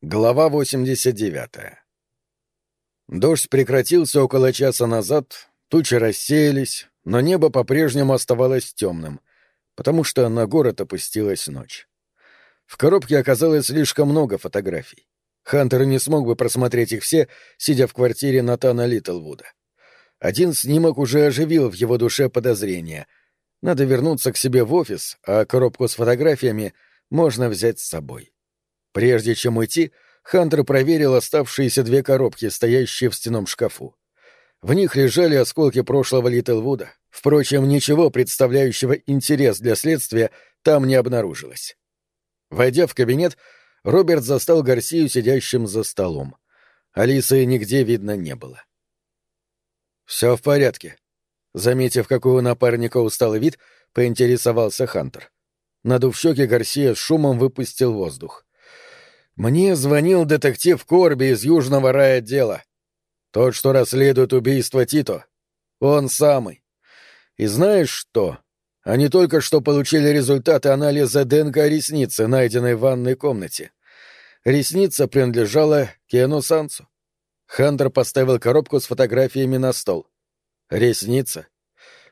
Глава 89 Дождь прекратился около часа назад, тучи рассеялись, но небо по-прежнему оставалось темным, потому что на город опустилась ночь. В коробке оказалось слишком много фотографий. Хантер не смог бы просмотреть их все, сидя в квартире Натана Литлвуда. Один снимок уже оживил в его душе подозрения. Надо вернуться к себе в офис, а коробку с фотографиями можно взять с собой. Прежде чем уйти, Хантер проверил оставшиеся две коробки, стоящие в стенном шкафу. В них лежали осколки прошлого Литлвуда. Впрочем, ничего представляющего интерес для следствия там не обнаружилось. Войдя в кабинет, Роберт застал Гарсию сидящим за столом. Алисы нигде видно не было. «Все в порядке», — заметив, какой у напарника усталый вид, поинтересовался Хантер. Надув щеки, Гарсия с шумом выпустил воздух. Мне звонил детектив Корби из Южного райотдела. Тот, что расследует убийство Тито. Он самый. И знаешь что? Они только что получили результаты анализа ДНК ресницы, найденной в ванной комнате. Ресница принадлежала Кену Сансу. Хантер поставил коробку с фотографиями на стол. Ресница?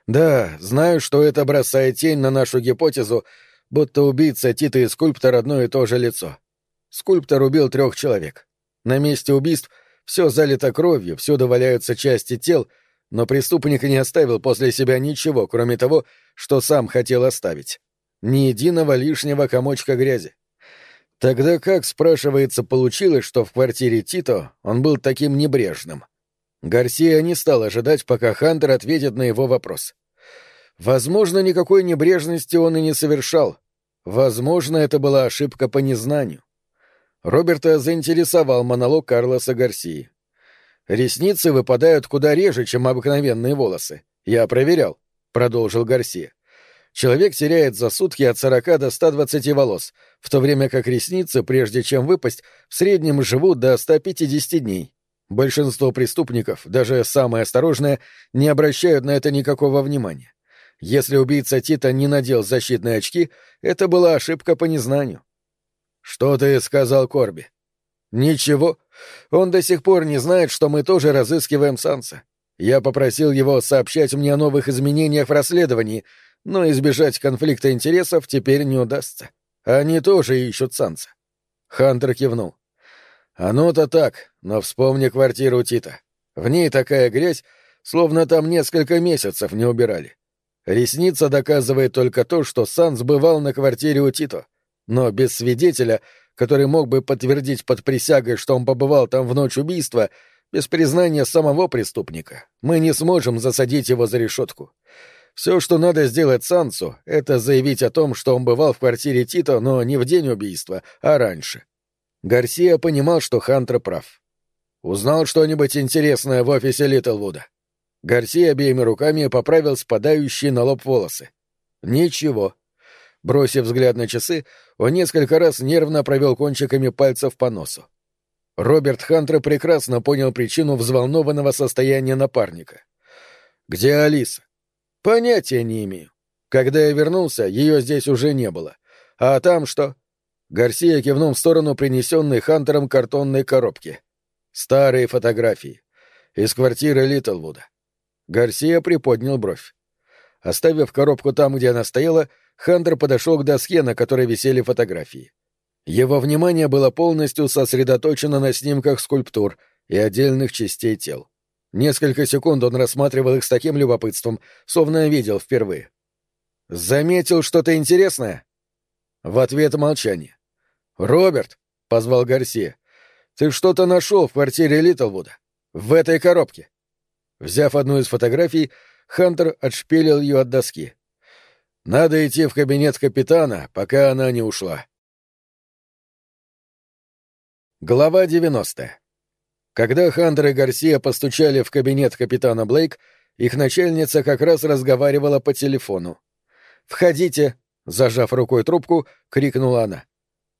Да, знаю, что это бросает тень на нашу гипотезу, будто убийца Тита и скульптор одно и то же лицо. Скульптор убил трех человек. На месте убийств все залито кровью, всюду валяются части тел, но преступник не оставил после себя ничего, кроме того, что сам хотел оставить. Ни единого лишнего комочка грязи. Тогда как, спрашивается, получилось, что в квартире Тито он был таким небрежным? Гарсия не стал ожидать, пока Хантер ответит на его вопрос. Возможно, никакой небрежности он и не совершал. Возможно, это была ошибка по незнанию. Роберта заинтересовал монолог Карлоса Гарсии. «Ресницы выпадают куда реже, чем обыкновенные волосы. Я проверял», — продолжил Гарсия. «Человек теряет за сутки от 40 до 120 волос, в то время как ресницы, прежде чем выпасть, в среднем живут до 150 дней. Большинство преступников, даже самые осторожные, не обращают на это никакого внимания. Если убийца Тита не надел защитные очки, это была ошибка по незнанию. «Что ты сказал Корби?» «Ничего. Он до сих пор не знает, что мы тоже разыскиваем Санса. Я попросил его сообщать мне о новых изменениях в расследовании, но избежать конфликта интересов теперь не удастся. Они тоже ищут Санса». Хантер кивнул. «Оно-то так, но вспомни квартиру Тита. В ней такая грязь, словно там несколько месяцев не убирали. Ресница доказывает только то, что Санс бывал на квартире у Тито но без свидетеля, который мог бы подтвердить под присягой, что он побывал там в ночь убийства, без признания самого преступника, мы не сможем засадить его за решетку. Все, что надо сделать Сансу, это заявить о том, что он бывал в квартире Тито, но не в день убийства, а раньше. Гарсия понимал, что Хантер прав. Узнал что-нибудь интересное в офисе Литлвуда. Гарсия обеими руками поправил спадающие на лоб волосы. Ничего. Бросив взгляд на часы, он несколько раз нервно провел кончиками пальцев по носу. Роберт Хантер прекрасно понял причину взволнованного состояния напарника. «Где Алиса?» «Понятия не имею. Когда я вернулся, ее здесь уже не было. А там что?» Гарсия кивнул в сторону принесенной Хантером картонной коробки. «Старые фотографии. Из квартиры Литлвуда». Гарсия приподнял бровь. Оставив коробку там, где она стояла, Хантер подошел к доске, на которой висели фотографии. Его внимание было полностью сосредоточено на снимках скульптур и отдельных частей тел. Несколько секунд он рассматривал их с таким любопытством, словно видел впервые. «Заметил что-то интересное?» В ответ молчание. «Роберт», — позвал Гарсия, — «ты что-то нашел в квартире Литлвуда? В этой коробке?» Взяв одну из фотографий, Хантер отшпилил ее от доски. Надо идти в кабинет капитана, пока она не ушла. Глава 90. Когда Хантер и Гарсия постучали в кабинет капитана Блейк, их начальница как раз разговаривала по телефону. «Входите!» — зажав рукой трубку, крикнула она.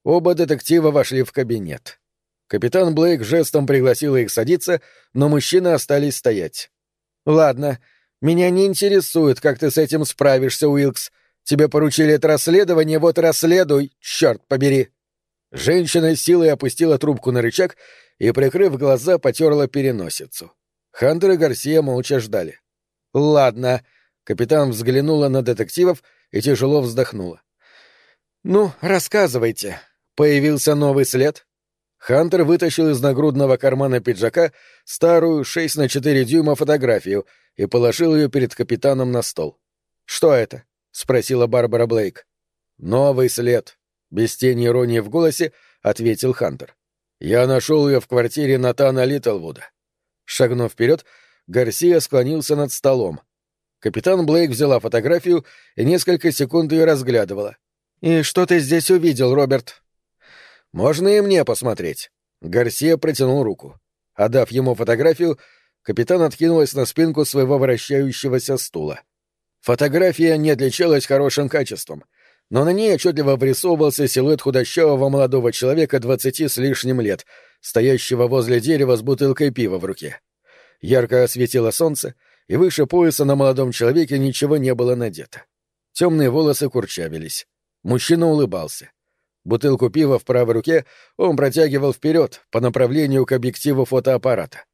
Оба детектива вошли в кабинет. Капитан Блейк жестом пригласила их садиться, но мужчины остались стоять. «Ладно, меня не интересует, как ты с этим справишься, Уилкс. Тебе поручили это расследование, вот расследуй, черт побери. Женщина силой опустила трубку на рычаг и, прикрыв глаза, потерла переносицу. Хантер и Гарсия молча ждали. «Ладно», — капитан взглянула на детективов и тяжело вздохнула. «Ну, рассказывайте. Появился новый след?» Хантер вытащил из нагрудного кармана пиджака старую 6 на 4 дюйма фотографию и положил ее перед капитаном на стол. «Что это?» — спросила Барбара Блейк. «Новый след», — без тени иронии в голосе ответил Хантер. «Я нашел ее в квартире Натана Литлвуда». Шагнув вперед, Гарсия склонился над столом. Капитан Блейк взяла фотографию и несколько секунд ее разглядывала. «И что ты здесь увидел, Роберт?» «Можно и мне посмотреть». Гарсия протянул руку. Отдав ему фотографию, капитан откинулась на спинку своего вращающегося стула. Фотография не отличалась хорошим качеством, но на ней отчетливо вырисовывался силуэт худощавого молодого человека двадцати с лишним лет, стоящего возле дерева с бутылкой пива в руке. Ярко осветило солнце, и выше пояса на молодом человеке ничего не было надето. Темные волосы курчавились. Мужчина улыбался. Бутылку пива в правой руке он протягивал вперед по направлению к объективу фотоаппарата.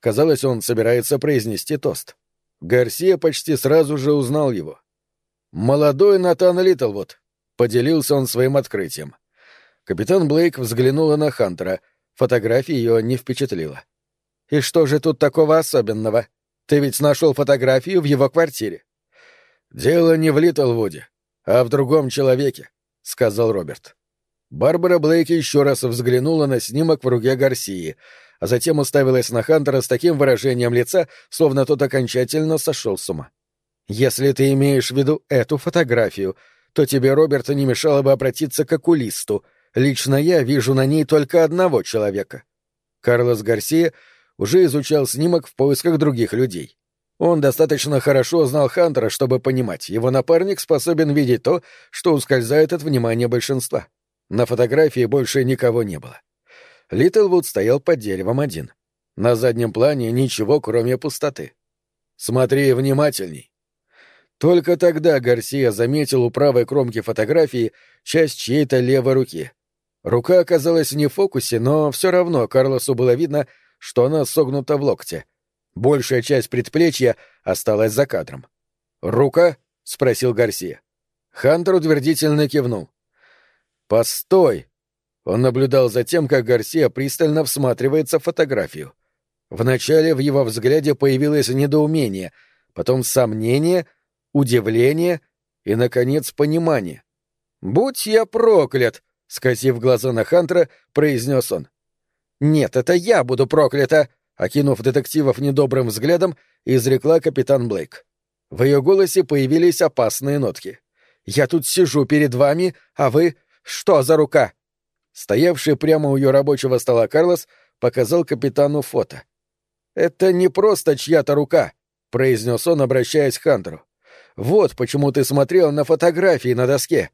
Казалось, он собирается произнести тост. Гарсия почти сразу же узнал его. «Молодой Натан Литлвуд», — поделился он своим открытием. Капитан Блейк взглянула на Хантера. Фотография ее не впечатлила. «И что же тут такого особенного? Ты ведь нашел фотографию в его квартире». «Дело не в Литлвуде, а в другом человеке», — сказал Роберт. Барбара Блейк еще раз взглянула на снимок в руке Гарсии, а затем уставилась на Хантера с таким выражением лица, словно тот окончательно сошел с ума. «Если ты имеешь в виду эту фотографию, то тебе, Роберт, не мешало бы обратиться к окулисту. Лично я вижу на ней только одного человека». Карлос Гарсия уже изучал снимок в поисках других людей. Он достаточно хорошо знал Хантера, чтобы понимать, его напарник способен видеть то, что ускользает от внимания большинства. На фотографии больше никого не было. Литлвуд стоял под деревом один. На заднем плане ничего, кроме пустоты. «Смотри внимательней». Только тогда Гарсия заметил у правой кромки фотографии часть чьей-то левой руки. Рука оказалась не в фокусе, но все равно Карлосу было видно, что она согнута в локте. Большая часть предплечья осталась за кадром. «Рука?» — спросил Гарсия. Хантер утвердительно кивнул. «Постой!» Он наблюдал за тем, как Гарсия пристально всматривается в фотографию. Вначале в его взгляде появилось недоумение, потом сомнение, удивление и, наконец, понимание. «Будь я проклят!» — скосив глаза на Хантера, произнес он. «Нет, это я буду проклята!» — окинув детективов недобрым взглядом, изрекла капитан Блейк. В ее голосе появились опасные нотки. «Я тут сижу перед вами, а вы что за рука?» Стоявший прямо у ее рабочего стола Карлос показал капитану фото. «Это не просто чья-то рука», — произнес он, обращаясь к Хантеру. «Вот почему ты смотрел на фотографии на доске».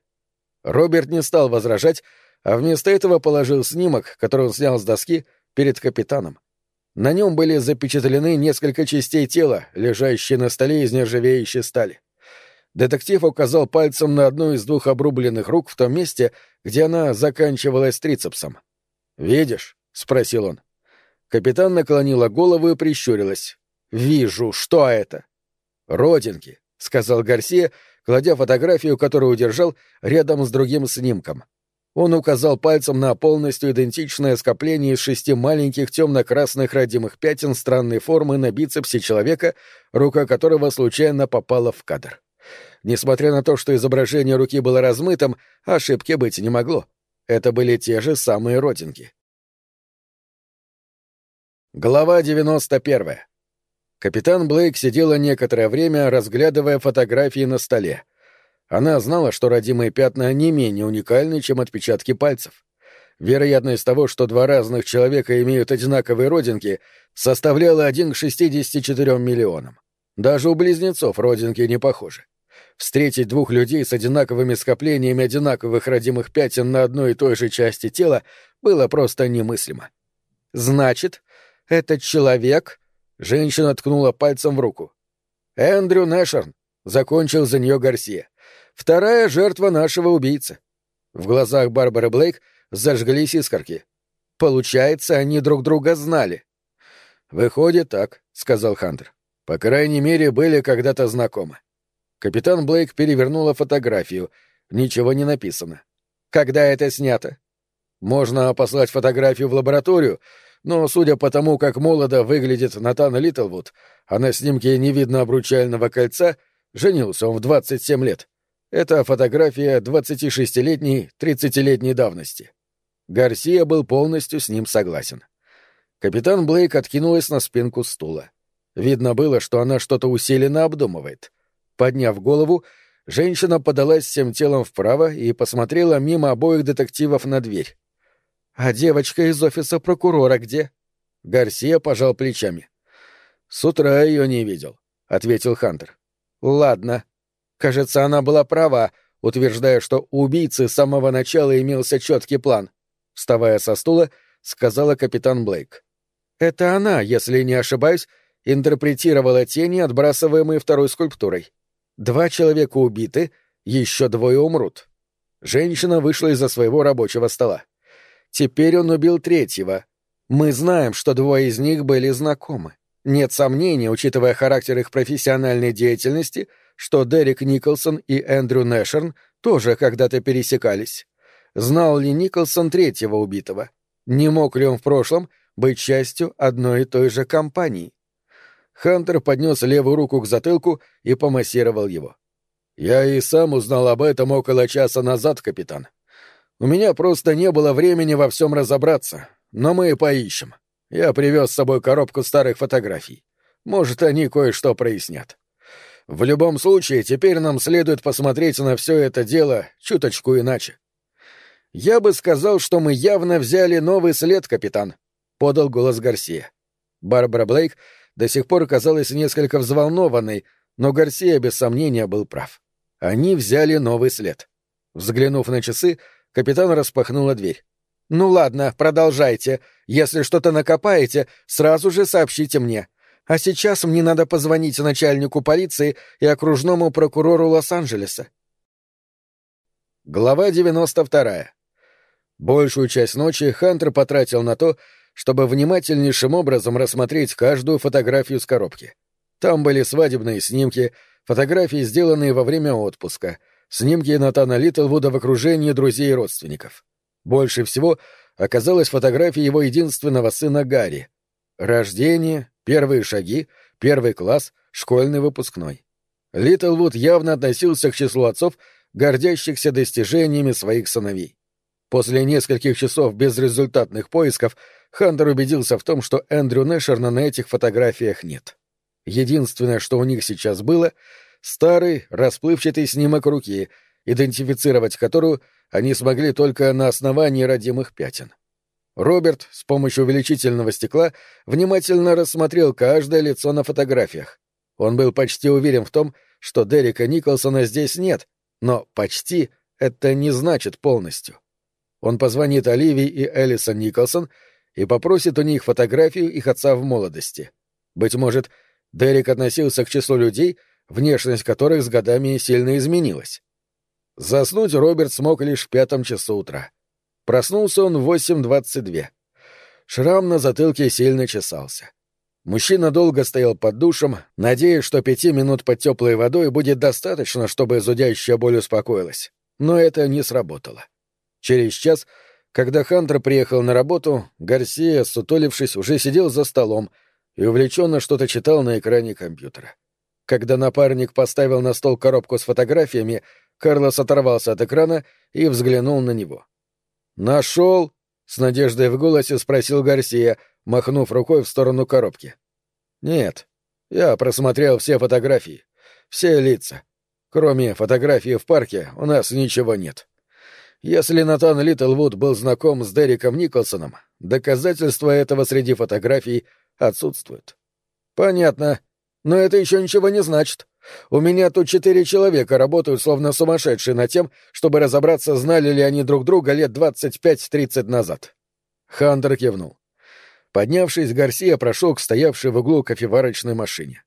Роберт не стал возражать, а вместо этого положил снимок, который он снял с доски, перед капитаном. На нем были запечатлены несколько частей тела, лежащие на столе из нержавеющей стали. Детектив указал пальцем на одну из двух обрубленных рук в том месте, где она заканчивалась трицепсом. «Видишь?» — спросил он. Капитан наклонила голову и прищурилась. «Вижу. Что это?» «Родинки», — сказал Гарсия, кладя фотографию, которую удержал, рядом с другим снимком. Он указал пальцем на полностью идентичное скопление из шести маленьких темно-красных родимых пятен странной формы на бицепсе человека, рука которого случайно попала в кадр. Несмотря на то, что изображение руки было размытым, ошибки быть не могло. Это были те же самые родинки. Глава 91. Капитан Блейк сидела некоторое время, разглядывая фотографии на столе. Она знала, что родимые пятна не менее уникальны, чем отпечатки пальцев. Вероятность того, что два разных человека имеют одинаковые родинки, составляла 1 к 64 миллионам. Даже у близнецов родинки не похожи. Встретить двух людей с одинаковыми скоплениями одинаковых родимых пятен на одной и той же части тела было просто немыслимо. «Значит, этот человек...» — женщина ткнула пальцем в руку. «Эндрю Нэшерн», — закончил за нее Гарсия. «Вторая жертва нашего убийцы». В глазах Барбары Блейк зажглись искорки. Получается, они друг друга знали. «Выходит так», — сказал Хантер. «По крайней мере, были когда-то знакомы». Капитан Блейк перевернула фотографию. Ничего не написано. «Когда это снято?» «Можно послать фотографию в лабораторию, но, судя по тому, как молодо выглядит Натан Литлвуд, а на снимке не видно обручального кольца, женился он в 27 лет. Это фотография 26-летней, 30-летней давности. Гарсия был полностью с ним согласен. Капитан Блейк откинулась на спинку стула. Видно было, что она что-то усиленно обдумывает. Подняв голову, женщина подалась всем телом вправо и посмотрела мимо обоих детективов на дверь. «А девочка из офиса прокурора где?» Гарсия пожал плечами. «С утра ее не видел», — ответил Хантер. «Ладно. Кажется, она была права, утверждая, что у убийцы с самого начала имелся четкий план», — вставая со стула, сказала капитан Блейк. «Это она, если не ошибаюсь, интерпретировала тени, отбрасываемые второй скульптурой. Два человека убиты, еще двое умрут». Женщина вышла из-за своего рабочего стола. Теперь он убил третьего. Мы знаем, что двое из них были знакомы. Нет сомнений, учитывая характер их профессиональной деятельности, что Дерек Николсон и Эндрю Нэшерн тоже когда-то пересекались. Знал ли Николсон третьего убитого? Не мог ли он в прошлом быть частью одной и той же компании? Хантер поднес левую руку к затылку и помассировал его. «Я и сам узнал об этом около часа назад, капитан. У меня просто не было времени во всем разобраться, но мы поищем. Я привез с собой коробку старых фотографий. Может, они кое-что прояснят. В любом случае, теперь нам следует посмотреть на все это дело чуточку иначе. Я бы сказал, что мы явно взяли новый след, капитан, подал голос Гарсия. Барбара Блейк до сих пор казалась несколько взволнованной, но Гарсия без сомнения был прав. Они взяли новый след. Взглянув на часы, Капитан распахнула дверь. «Ну ладно, продолжайте. Если что-то накопаете, сразу же сообщите мне. А сейчас мне надо позвонить начальнику полиции и окружному прокурору Лос-Анджелеса». Глава 92. Большую часть ночи Хантер потратил на то, чтобы внимательнейшим образом рассмотреть каждую фотографию с коробки. Там были свадебные снимки, фотографии, сделанные во время отпуска — снимки Натана Литлвуда в окружении друзей и родственников. Больше всего оказалась фотография его единственного сына Гарри. Рождение, первые шаги, первый класс, школьный выпускной. Литлвуд явно относился к числу отцов, гордящихся достижениями своих сыновей. После нескольких часов безрезультатных поисков Хантер убедился в том, что Эндрю Нэшерна на этих фотографиях нет. Единственное, что у них сейчас было — старый, расплывчатый снимок руки, идентифицировать которую они смогли только на основании родимых пятен. Роберт с помощью увеличительного стекла внимательно рассмотрел каждое лицо на фотографиях. Он был почти уверен в том, что Дерека Николсона здесь нет, но «почти» — это не значит полностью. Он позвонит Оливии и Элисон Николсон и попросит у них фотографию их отца в молодости. Быть может, Дерек относился к числу людей, внешность которых с годами сильно изменилась. Заснуть Роберт смог лишь в пятом часу утра. Проснулся он в 8.22. Шрам на затылке сильно чесался. Мужчина долго стоял под душем, надеясь, что пяти минут под теплой водой будет достаточно, чтобы зудящая боль успокоилась. Но это не сработало. Через час, когда Хантер приехал на работу, Гарсия, сутолившись, уже сидел за столом и увлеченно что-то читал на экране компьютера. Когда напарник поставил на стол коробку с фотографиями, Карлос оторвался от экрана и взглянул на него. «Нашел?» — с надеждой в голосе спросил Гарсия, махнув рукой в сторону коробки. «Нет. Я просмотрел все фотографии. Все лица. Кроме фотографии в парке у нас ничего нет. Если Натан Литлвуд был знаком с Дереком Николсоном, доказательства этого среди фотографий отсутствуют». «Понятно», но это еще ничего не значит. У меня тут четыре человека работают словно сумасшедшие над тем, чтобы разобраться, знали ли они друг друга лет двадцать пять-тридцать назад. Хантер кивнул. Поднявшись, Гарсия прошел к стоявшей в углу кофеварочной машине.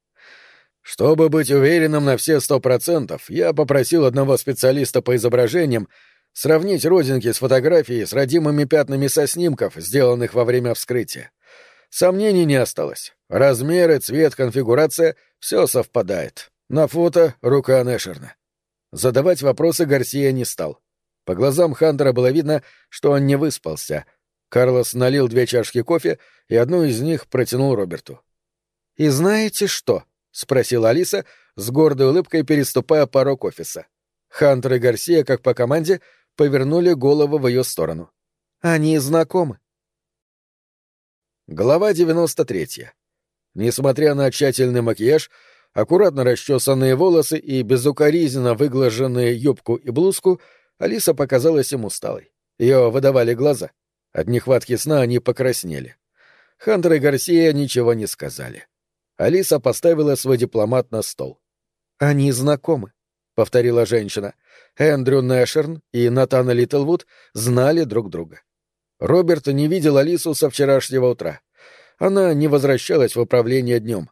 Чтобы быть уверенным на все сто процентов, я попросил одного специалиста по изображениям сравнить родинки с фотографией с родимыми пятнами со снимков, сделанных во время вскрытия. Сомнений не осталось. Размеры, цвет, конфигурация — все совпадает. На фото — рука Нэшерна. Задавать вопросы Гарсия не стал. По глазам Хантера было видно, что он не выспался. Карлос налил две чашки кофе и одну из них протянул Роберту. «И знаете что?» — спросила Алиса, с гордой улыбкой переступая порог офиса. Хантер и Гарсия, как по команде, повернули голову в ее сторону. «Они знакомы». Глава 93. Несмотря на тщательный макияж, аккуратно расчесанные волосы и безукоризненно выглаженные юбку и блузку, Алиса показалась ему усталой. Ее выдавали глаза. От нехватки сна они покраснели. Хантер и Гарсия ничего не сказали. Алиса поставила свой дипломат на стол. «Они знакомы», — повторила женщина. Эндрю Нэшерн и Натана Литлвуд знали друг друга. Роберт не видел Алису со вчерашнего утра. Она не возвращалась в управление днем.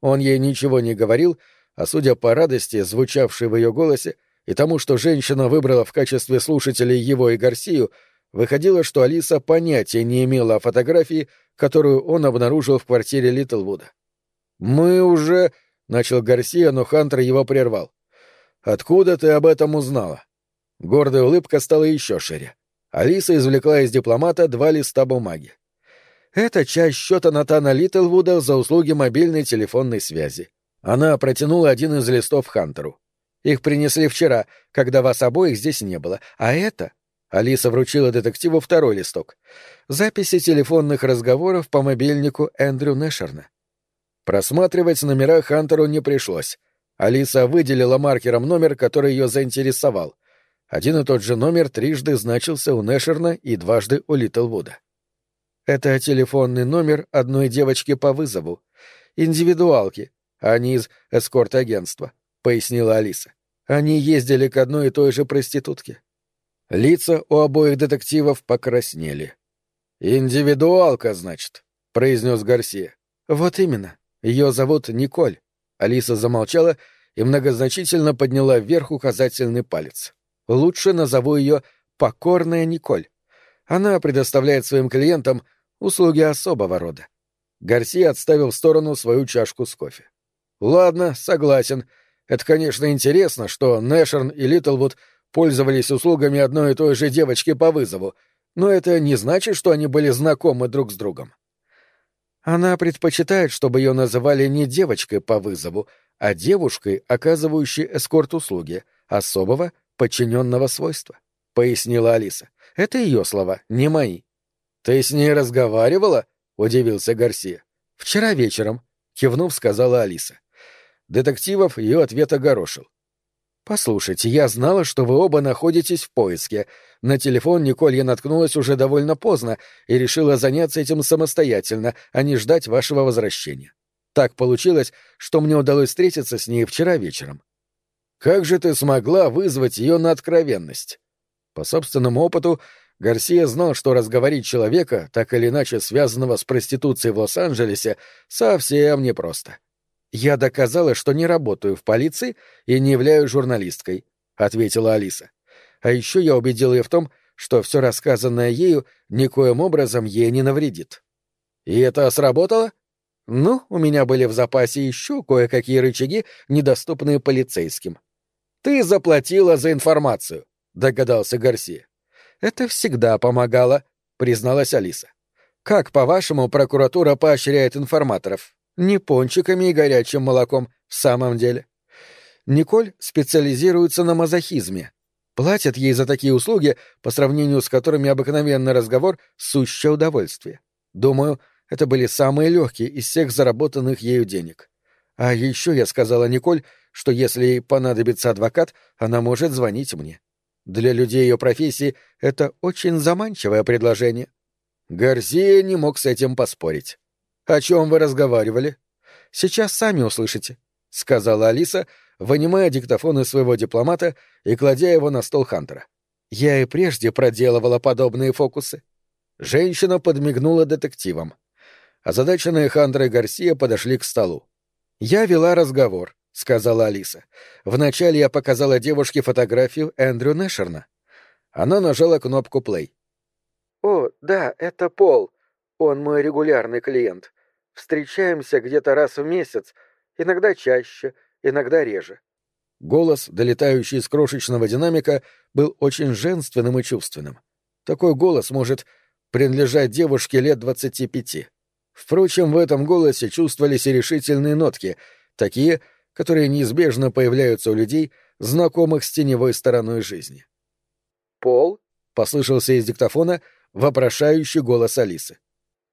Он ей ничего не говорил, а судя по радости, звучавшей в ее голосе, и тому, что женщина выбрала в качестве слушателей его и Гарсию, выходило, что Алиса понятия не имела о фотографии, которую он обнаружил в квартире Литлвуда. «Мы уже...» — начал Гарсия, но Хантер его прервал. «Откуда ты об этом узнала?» Гордая улыбка стала еще шире. Алиса извлекла из дипломата два листа бумаги. Это часть счета Натана Литлвуда за услуги мобильной телефонной связи. Она протянула один из листов Хантеру. Их принесли вчера, когда вас обоих здесь не было. А это... Алиса вручила детективу второй листок. Записи телефонных разговоров по мобильнику Эндрю Нэшерна. Просматривать номера Хантеру не пришлось. Алиса выделила маркером номер, который ее заинтересовал. Один и тот же номер трижды значился у Нэшерна и дважды у Литлвуда. Это телефонный номер одной девочки по вызову. Индивидуалки, а не из эскорт-агентства, — пояснила Алиса. Они ездили к одной и той же проститутке. Лица у обоих детективов покраснели. «Индивидуалка, значит», — произнес Гарсия. «Вот именно. Ее зовут Николь». Алиса замолчала и многозначительно подняла вверх указательный палец. Лучше назову ее «покорная Николь». Она предоставляет своим клиентам услуги особого рода. Гарсия отставил в сторону свою чашку с кофе. «Ладно, согласен. Это, конечно, интересно, что Нэшерн и Литлвуд пользовались услугами одной и той же девочки по вызову, но это не значит, что они были знакомы друг с другом. Она предпочитает, чтобы ее называли не девочкой по вызову, а девушкой, оказывающей эскорт-услуги, особого подчиненного свойства, — пояснила Алиса. — Это ее слова, не мои. — Ты с ней разговаривала? — удивился Гарсия. — Вчера вечером, — кивнув, сказала Алиса. Детективов ее ответ огорошил. «Послушайте, я знала, что вы оба находитесь в поиске. На телефон Николь я наткнулась уже довольно поздно и решила заняться этим самостоятельно, а не ждать вашего возвращения. Так получилось, что мне удалось встретиться с ней вчера вечером. Как же ты смогла вызвать ее на откровенность? По собственному опыту, Гарсия знал, что разговорить человека, так или иначе связанного с проституцией в Лос-Анджелесе, совсем непросто. «Я доказала, что не работаю в полиции и не являюсь журналисткой», — ответила Алиса. «А еще я убедила ее в том, что все рассказанное ею никоим образом ей не навредит». «И это сработало?» «Ну, у меня были в запасе еще кое-какие рычаги, недоступные полицейским», ты заплатила за информацию, догадался Гарсия. Это всегда помогало, призналась Алиса. Как, по-вашему, прокуратура поощряет информаторов? Не пончиками и горячим молоком, в самом деле. Николь специализируется на мазохизме. Платят ей за такие услуги, по сравнению с которыми обыкновенный разговор — сущее удовольствие. Думаю, это были самые легкие из всех заработанных ею денег. А еще я сказала Николь, что если ей понадобится адвокат, она может звонить мне. Для людей ее профессии это очень заманчивое предложение. Гарсия не мог с этим поспорить. «О чем вы разговаривали?» «Сейчас сами услышите», — сказала Алиса, вынимая диктофон из своего дипломата и кладя его на стол Хантера. «Я и прежде проделывала подобные фокусы». Женщина подмигнула детективам. Озадаченные Хантер и Гарсия подошли к столу. Я вела разговор. — сказала Алиса. «Вначале я показала девушке фотографию Эндрю Нэшерна. Она нажала кнопку «плей». «О, да, это Пол. Он мой регулярный клиент. Встречаемся где-то раз в месяц, иногда чаще, иногда реже». Голос, долетающий из крошечного динамика, был очень женственным и чувственным. Такой голос может принадлежать девушке лет двадцати пяти. Впрочем, в этом голосе чувствовались и решительные нотки, такие, которые неизбежно появляются у людей, знакомых с теневой стороной жизни. «Пол?» — послышался из диктофона вопрошающий голос Алисы.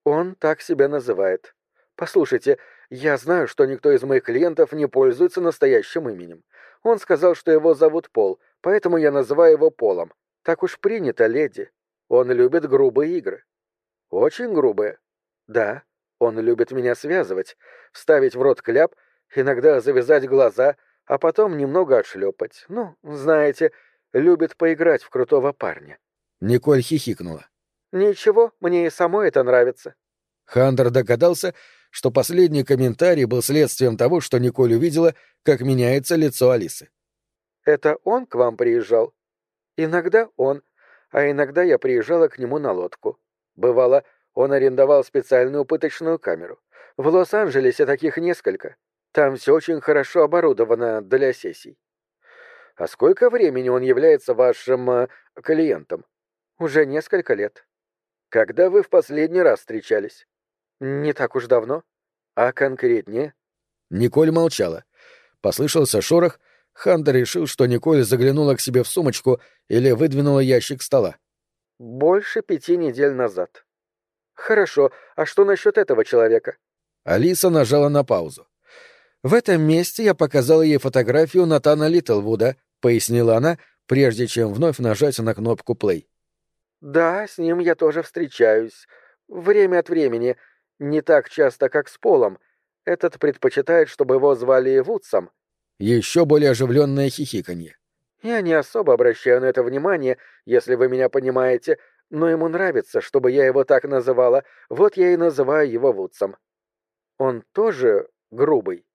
«Он так себя называет. Послушайте, я знаю, что никто из моих клиентов не пользуется настоящим именем. Он сказал, что его зовут Пол, поэтому я называю его Полом. Так уж принято, леди. Он любит грубые игры. Очень грубые. Да, он любит меня связывать, вставить в рот кляп, иногда завязать глаза, а потом немного отшлепать. Ну, знаете, любит поиграть в крутого парня. Николь хихикнула. Ничего, мне и самой это нравится. Хантер догадался, что последний комментарий был следствием того, что Николь увидела, как меняется лицо Алисы. «Это он к вам приезжал?» «Иногда он, а иногда я приезжала к нему на лодку. Бывало, он арендовал специальную пыточную камеру. В Лос-Анджелесе таких несколько. Там все очень хорошо оборудовано для сессий. А сколько времени он является вашим э, клиентом? Уже несколько лет. Когда вы в последний раз встречались? Не так уж давно. А конкретнее? Николь молчала. Послышался шорох. Хантер решил, что Николь заглянула к себе в сумочку или выдвинула ящик стола. Больше пяти недель назад. Хорошо, а что насчет этого человека? Алиса нажала на паузу. В этом месте я показала ей фотографию Натана Литлвуда, пояснила она, прежде чем вновь нажать на кнопку play. Да, с ним я тоже встречаюсь. Время от времени. Не так часто, как с Полом. Этот предпочитает, чтобы его звали Вудсом. Еще более оживленное хихиканье. Я не особо обращаю на это внимание, если вы меня понимаете, но ему нравится, чтобы я его так называла, вот я и называю его Вудсом. Он тоже грубый.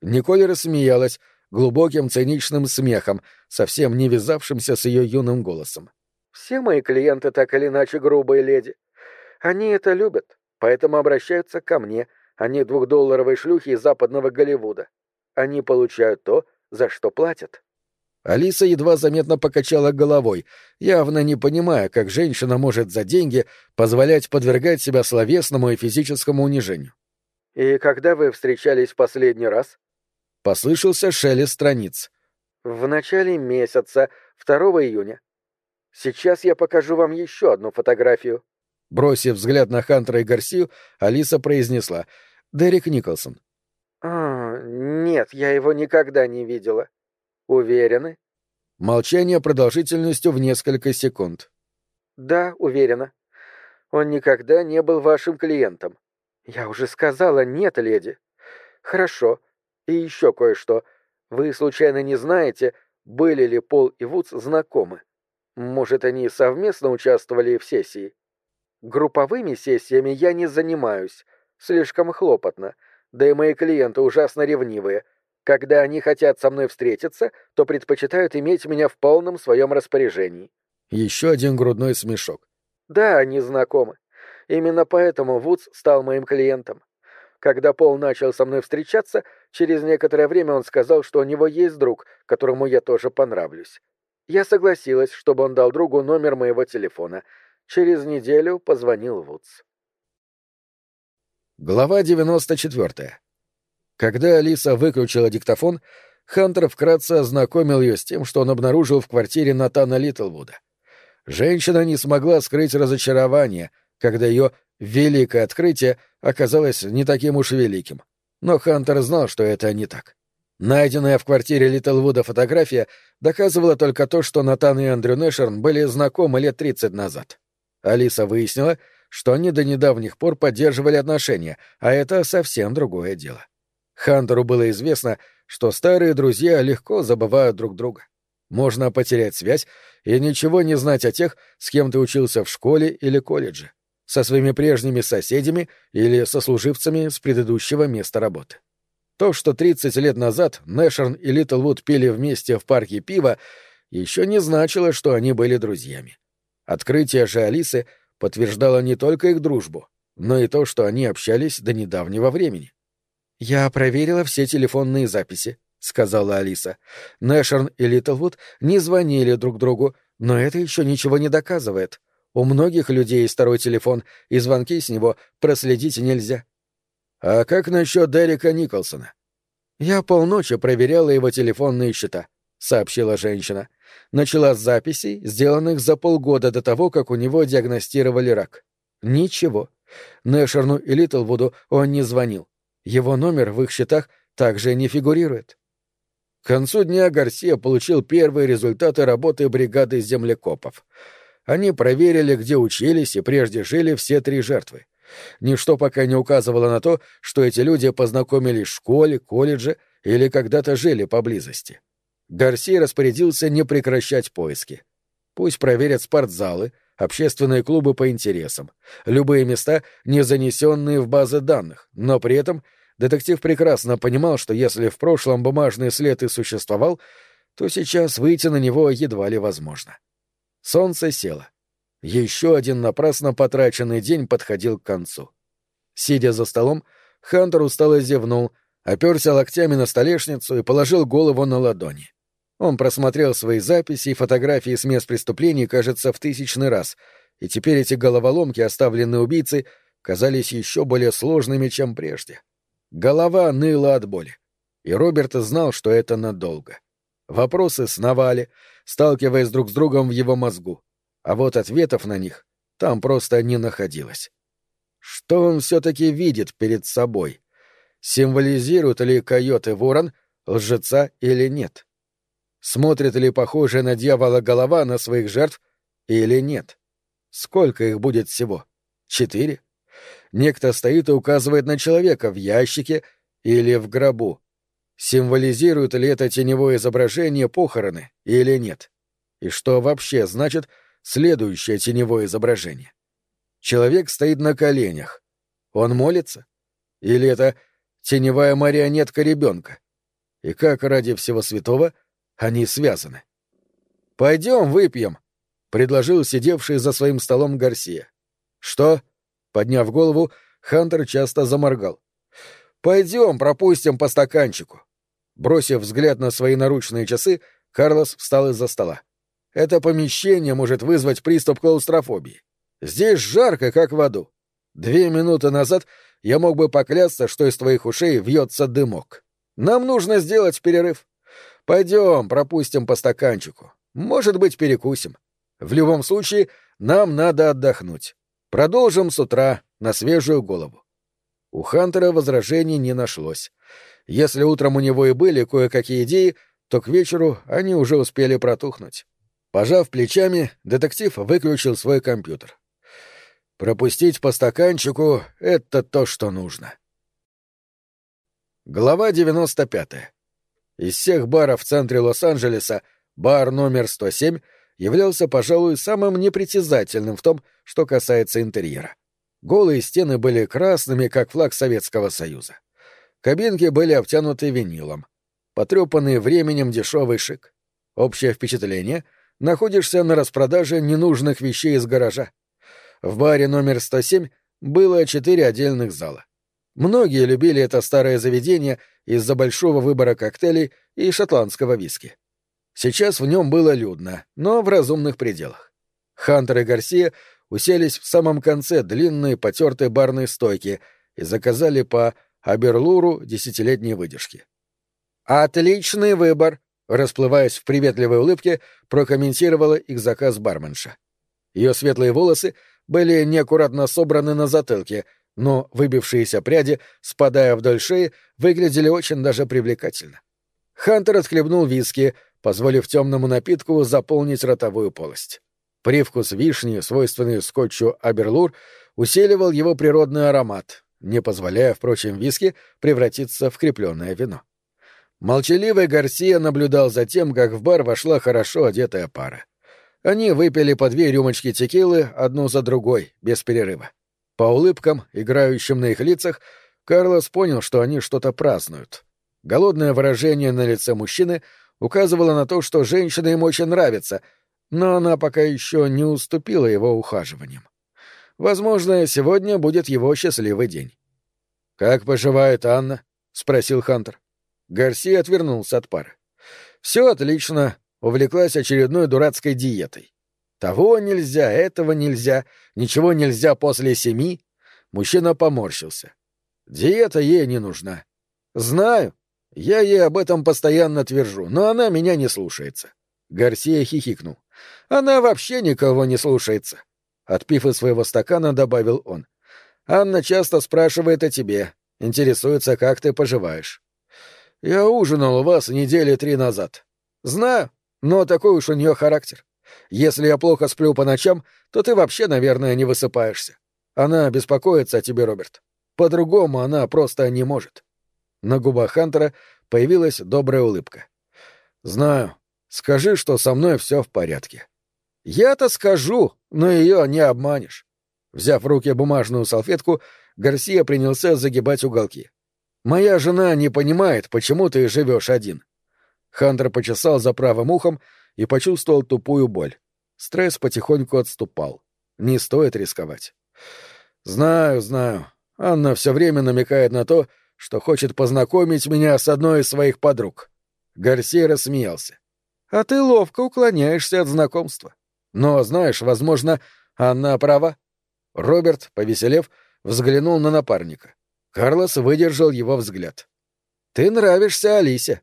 Николь рассмеялась глубоким циничным смехом, совсем не вязавшимся с ее юным голосом. «Все мои клиенты так или иначе грубые леди. Они это любят, поэтому обращаются ко мне, а не двухдолларовой шлюхи из западного Голливуда. Они получают то, за что платят». Алиса едва заметно покачала головой, явно не понимая, как женщина может за деньги позволять подвергать себя словесному и физическому унижению. «И когда вы встречались в последний раз?» Послышался шелест страниц. «В начале месяца, 2 июня. Сейчас я покажу вам еще одну фотографию». Бросив взгляд на Хантера и Гарсию, Алиса произнесла «Дерек Николсон». «А, нет, я его никогда не видела. Уверены?» Молчание продолжительностью в несколько секунд. «Да, уверена. Он никогда не был вашим клиентом. Я уже сказала «нет, леди». Хорошо. И еще кое-что. Вы случайно не знаете, были ли Пол и Вудс знакомы? Может, они совместно участвовали в сессии? Групповыми сессиями я не занимаюсь. Слишком хлопотно. Да и мои клиенты ужасно ревнивые. Когда они хотят со мной встретиться, то предпочитают иметь меня в полном своем распоряжении. Еще один грудной смешок. Да, они знакомы. Именно поэтому Вудс стал моим клиентом. Когда Пол начал со мной встречаться, через некоторое время он сказал, что у него есть друг, которому я тоже понравлюсь. Я согласилась, чтобы он дал другу номер моего телефона. Через неделю позвонил Вудс. Глава 94. Когда Алиса выключила диктофон, Хантер вкратце ознакомил ее с тем, что он обнаружил в квартире Натана Литлвуда. Женщина не смогла скрыть разочарование, когда ее великое открытие оказалось не таким уж великим. Но Хантер знал, что это не так. Найденная в квартире Литлвуда фотография доказывала только то, что Натан и Андрю Нэшерн были знакомы лет 30 назад. Алиса выяснила, что они до недавних пор поддерживали отношения, а это совсем другое дело. Хантеру было известно, что старые друзья легко забывают друг друга. Можно потерять связь и ничего не знать о тех, с кем ты учился в школе или колледже со своими прежними соседями или сослуживцами с предыдущего места работы. То, что 30 лет назад Нэшерн и Литлвуд пили вместе в парке пива, еще не значило, что они были друзьями. Открытие же Алисы подтверждало не только их дружбу, но и то, что они общались до недавнего времени. «Я проверила все телефонные записи», — сказала Алиса. «Нэшерн и Литлвуд не звонили друг другу, но это еще ничего не доказывает. У многих людей есть второй телефон, и звонки с него проследить нельзя». «А как насчет Дерека Николсона?» «Я полночи проверяла его телефонные счета», — сообщила женщина. Начала с записей, сделанных за полгода до того, как у него диагностировали рак. Ничего. Нэшерну и Литлвуду он не звонил. Его номер в их счетах также не фигурирует. К концу дня Гарсия получил первые результаты работы бригады землекопов. Они проверили, где учились и прежде жили все три жертвы. Ничто пока не указывало на то, что эти люди познакомились в школе, колледже или когда-то жили поблизости. Гарсия распорядился не прекращать поиски. Пусть проверят спортзалы, общественные клубы по интересам, любые места, не занесенные в базы данных, но при этом детектив прекрасно понимал, что если в прошлом бумажный след и существовал, то сейчас выйти на него едва ли возможно. Солнце село. Еще один напрасно потраченный день подходил к концу. Сидя за столом, Хантер устало зевнул, оперся локтями на столешницу и положил голову на ладони. Он просмотрел свои записи и фотографии с мест преступлений, кажется, в тысячный раз, и теперь эти головоломки, оставленные убийцей, казались еще более сложными, чем прежде. Голова ныла от боли, и Роберт знал, что это надолго. Вопросы сновали, сталкиваясь друг с другом в его мозгу, а вот ответов на них там просто не находилось. Что он все-таки видит перед собой? Символизирует ли койоты ворон лжеца или нет? — Смотрит ли похожая на дьявола голова на своих жертв или нет? Сколько их будет всего? Четыре? Некто стоит и указывает на человека в ящике или в гробу. Символизирует ли это теневое изображение похороны или нет? И что вообще значит следующее теневое изображение? Человек стоит на коленях. Он молится? Или это теневая марионетка ребенка? И как ради всего святого — они связаны. «Пойдем выпьем», — предложил сидевший за своим столом Гарсия. «Что?» — подняв голову, Хантер часто заморгал. «Пойдем, пропустим по стаканчику». Бросив взгляд на свои наручные часы, Карлос встал из-за стола. «Это помещение может вызвать приступ клаустрофобии. Здесь жарко, как в аду. Две минуты назад я мог бы поклясться, что из твоих ушей вьется дымок. Нам нужно сделать перерыв. Пойдем, пропустим по стаканчику. Может быть, перекусим. В любом случае, нам надо отдохнуть. Продолжим с утра на свежую голову. У Хантера возражений не нашлось. Если утром у него и были кое-какие идеи, то к вечеру они уже успели протухнуть. Пожав плечами, детектив выключил свой компьютер. Пропустить по стаканчику — это то, что нужно. Глава девяносто пятая. Из всех баров в центре Лос-Анджелеса бар номер 107 являлся, пожалуй, самым непритязательным в том, что касается интерьера. Голые стены были красными, как флаг Советского Союза. Кабинки были обтянуты винилом. Потрепанный временем дешевый шик. Общее впечатление — находишься на распродаже ненужных вещей из гаража. В баре номер 107 было четыре отдельных зала. Многие любили это старое заведение из-за большого выбора коктейлей и шотландского виски. Сейчас в нем было людно, но в разумных пределах. Хантер и Гарсия уселись в самом конце длинной потертой барной стойки и заказали по Аберлуру десятилетней выдержки. «Отличный выбор!» — расплываясь в приветливой улыбке, прокомментировала их заказ барменша. Ее светлые волосы были неаккуратно собраны на затылке — но выбившиеся пряди, спадая вдоль шеи, выглядели очень даже привлекательно. Хантер отхлебнул виски, позволив темному напитку заполнить ротовую полость. Привкус вишни, свойственный скотчу Аберлур, усиливал его природный аромат, не позволяя, впрочем, виски превратиться в крепленное вино. Молчаливый Гарсия наблюдал за тем, как в бар вошла хорошо одетая пара. Они выпили по две рюмочки текилы одну за другой, без перерыва. По улыбкам, играющим на их лицах, Карлос понял, что они что-то празднуют. Голодное выражение на лице мужчины указывало на то, что женщина им очень нравится, но она пока еще не уступила его ухаживаниям. Возможно, сегодня будет его счастливый день. «Как поживает Анна?» — спросил Хантер. Гарси отвернулся от пары. «Все отлично», увлеклась очередной дурацкой диетой. Того нельзя, этого нельзя, ничего нельзя после семи. Мужчина поморщился. Диета ей не нужна. Знаю. Я ей об этом постоянно твержу, но она меня не слушается. Гарсия хихикнул. Она вообще никого не слушается. Отпив из своего стакана, добавил он. Анна часто спрашивает о тебе, интересуется, как ты поживаешь. Я ужинал у вас недели три назад. Знаю, но такой уж у нее характер. Если я плохо сплю по ночам, то ты вообще, наверное, не высыпаешься. Она беспокоится о тебе, Роберт. По-другому она просто не может. На губах Хантера появилась добрая улыбка. Знаю. Скажи, что со мной все в порядке. Я-то скажу, но ее не обманешь. Взяв в руки бумажную салфетку, Гарсия принялся загибать уголки. Моя жена не понимает, почему ты живешь один. Хантер почесал за правым ухом и почувствовал тупую боль. Стресс потихоньку отступал. Не стоит рисковать. «Знаю, знаю. Анна все время намекает на то, что хочет познакомить меня с одной из своих подруг». Гарсия рассмеялся. «А ты ловко уклоняешься от знакомства. Но, знаешь, возможно, Анна права». Роберт, повеселев, взглянул на напарника. Карлос выдержал его взгляд. «Ты нравишься Алисе»,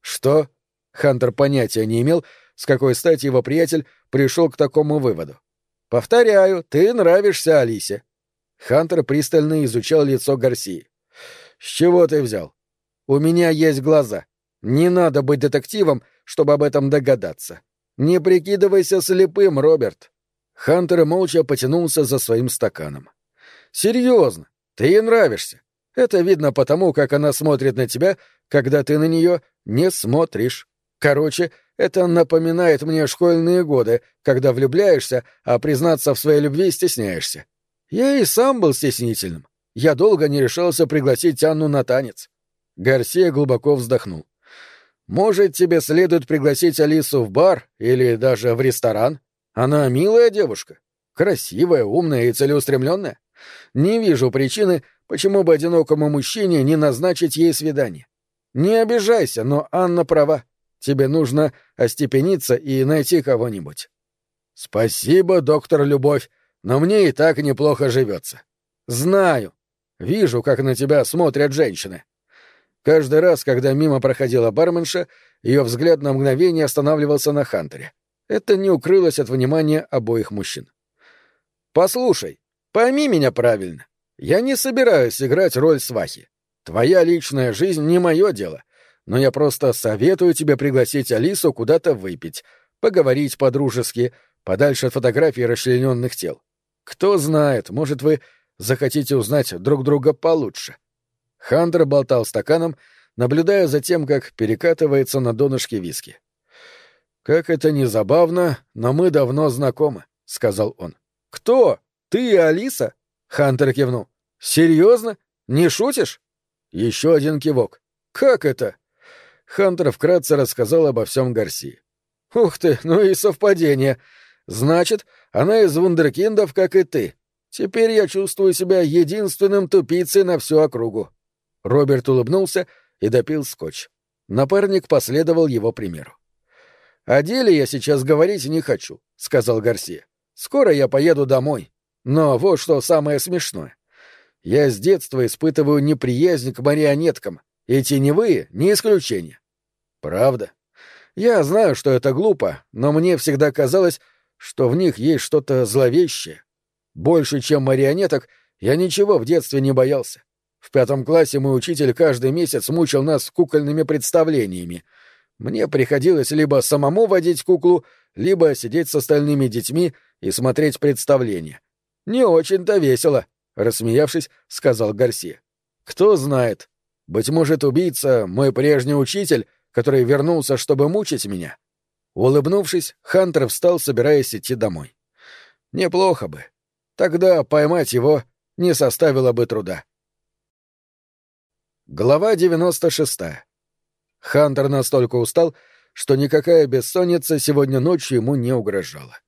что? Хантер понятия не имел, с какой стати его приятель пришел к такому выводу. Повторяю, ты нравишься Алисе. Хантер пристально изучал лицо Гарсии. С чего ты взял? У меня есть глаза. Не надо быть детективом, чтобы об этом догадаться. Не прикидывайся слепым, Роберт. Хантер молча потянулся за своим стаканом. Серьезно, ты ей нравишься. Это видно потому, как она смотрит на тебя, когда ты на нее не смотришь. Короче, это напоминает мне школьные годы, когда влюбляешься, а признаться в своей любви стесняешься. Я и сам был стеснительным. Я долго не решался пригласить Анну на танец. Гарсия глубоко вздохнул. Может, тебе следует пригласить Алису в бар или даже в ресторан? Она милая девушка, красивая, умная и целеустремленная. Не вижу причины, почему бы одинокому мужчине не назначить ей свидание. Не обижайся, но Анна права. Тебе нужно остепениться и найти кого-нибудь. Спасибо, доктор Любовь, но мне и так неплохо живется. Знаю. Вижу, как на тебя смотрят женщины. Каждый раз, когда мимо проходила барменша, ее взгляд на мгновение останавливался на Хантере. Это не укрылось от внимания обоих мужчин. «Послушай, пойми меня правильно. Я не собираюсь играть роль свахи. Твоя личная жизнь не мое дело, но я просто советую тебе пригласить Алису куда-то выпить, поговорить по-дружески, подальше от фотографий расчлененных тел. Кто знает, может, вы захотите узнать друг друга получше. Хантер болтал стаканом, наблюдая за тем, как перекатывается на донышке виски. «Как это не забавно, но мы давно знакомы», — сказал он. «Кто? Ты и Алиса?» — Хантер кивнул. «Серьезно? Не шутишь?» Еще один кивок. «Как это?» Хантер вкратце рассказал обо всем Гарси. «Ух ты, ну и совпадение. Значит, она из вундеркиндов, как и ты. Теперь я чувствую себя единственным тупицей на всю округу». Роберт улыбнулся и допил скотч. Напарник последовал его примеру. «О деле я сейчас говорить не хочу», — сказал Гарсия. «Скоро я поеду домой. Но вот что самое смешное. Я с детства испытываю неприязнь к марионеткам, и теневые — не исключение. Правда. Я знаю, что это глупо, но мне всегда казалось, что в них есть что-то зловещее. Больше, чем марионеток, я ничего в детстве не боялся. В пятом классе мой учитель каждый месяц мучил нас кукольными представлениями. Мне приходилось либо самому водить куклу, либо сидеть с остальными детьми и смотреть представления. Не очень-то весело, рассмеявшись, сказал Гарсия. Кто знает, быть может, убийца — мой прежний учитель, который вернулся, чтобы мучить меня. Улыбнувшись, Хантер встал, собираясь идти домой. Неплохо бы. Тогда поймать его не составило бы труда. Глава 96. Хантер настолько устал, что никакая бессонница сегодня ночью ему не угрожала.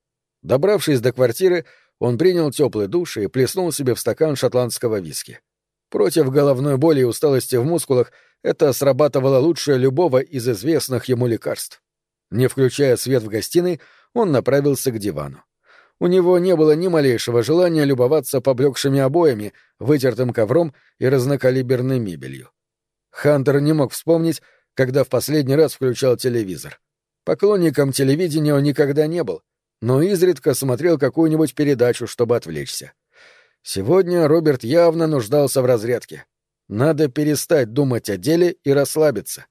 Добравшись до квартиры, он принял теплый душ и плеснул себе в стакан шотландского виски. Против головной боли и усталости в мускулах это срабатывало лучше любого из известных ему лекарств. Не включая свет в гостиной, он направился к дивану. У него не было ни малейшего желания любоваться поблекшими обоями, вытертым ковром и разнокалиберной мебелью. Хантер не мог вспомнить, когда в последний раз включал телевизор. Поклонником телевидения он никогда не был, но изредка смотрел какую-нибудь передачу, чтобы отвлечься. Сегодня Роберт явно нуждался в разрядке. Надо перестать думать о деле и расслабиться.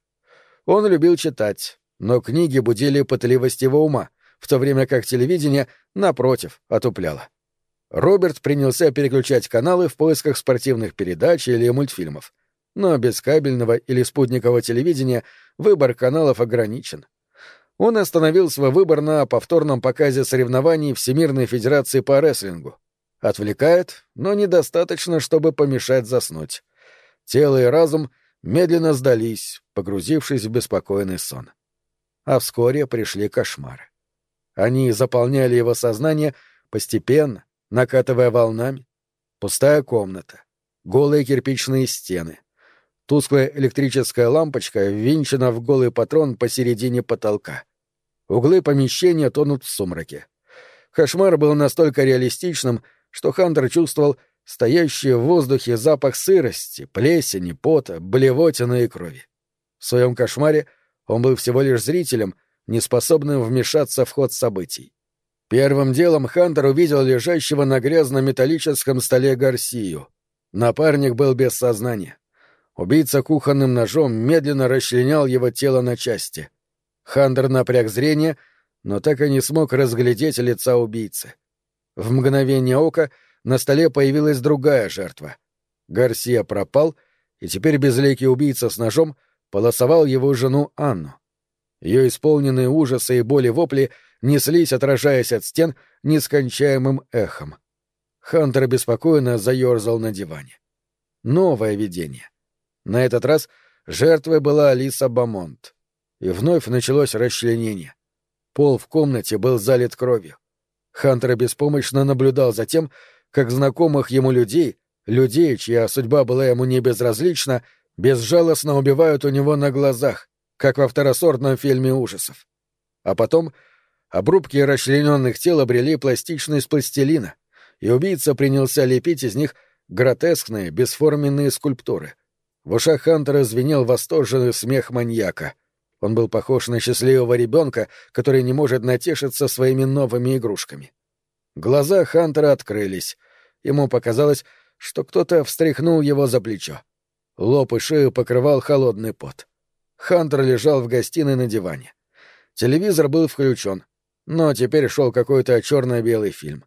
Он любил читать, но книги будили пытливость его ума — в то время как телевидение, напротив, отупляло. Роберт принялся переключать каналы в поисках спортивных передач или мультфильмов. Но без кабельного или спутникового телевидения выбор каналов ограничен. Он остановил свой выбор на повторном показе соревнований Всемирной Федерации по рестлингу. Отвлекает, но недостаточно, чтобы помешать заснуть. Тело и разум медленно сдались, погрузившись в беспокойный сон. А вскоре пришли кошмары. Они заполняли его сознание постепенно, накатывая волнами. Пустая комната, голые кирпичные стены, тусклая электрическая лампочка ввинчена в голый патрон посередине потолка. Углы помещения тонут в сумраке. Кошмар был настолько реалистичным, что Хантер чувствовал стоящий в воздухе запах сырости, плесени, пота, блевотины и крови. В своем кошмаре он был всего лишь зрителем, неспособным вмешаться в ход событий. Первым делом Хантер увидел лежащего на грязном металлическом столе Гарсию. Напарник был без сознания. Убийца кухонным ножом медленно расчленял его тело на части. Хантер напряг зрение, но так и не смог разглядеть лица убийцы. В мгновение ока на столе появилась другая жертва. Гарсия пропал, и теперь безликий убийца с ножом полосовал его жену Анну. Ее исполненные ужаса и боли вопли неслись, отражаясь от стен, нескончаемым эхом. Хантер беспокойно заерзал на диване. Новое видение. На этот раз жертвой была Алиса Бамонт. И вновь началось расчленение. Пол в комнате был залит кровью. Хантер беспомощно наблюдал за тем, как знакомых ему людей, людей, чья судьба была ему не безразлична, безжалостно убивают у него на глазах, как во второсортном фильме ужасов. А потом обрубки расчлененных тел обрели пластичность пластилина, и убийца принялся лепить из них гротескные, бесформенные скульптуры. В ушах Хантера звенел восторженный смех маньяка. Он был похож на счастливого ребенка, который не может натешиться своими новыми игрушками. Глаза Хантера открылись. Ему показалось, что кто-то встряхнул его за плечо. Лоб и шею покрывал холодный пот. Хантер лежал в гостиной на диване. Телевизор был включен, но теперь шел какой-то черно-белый фильм.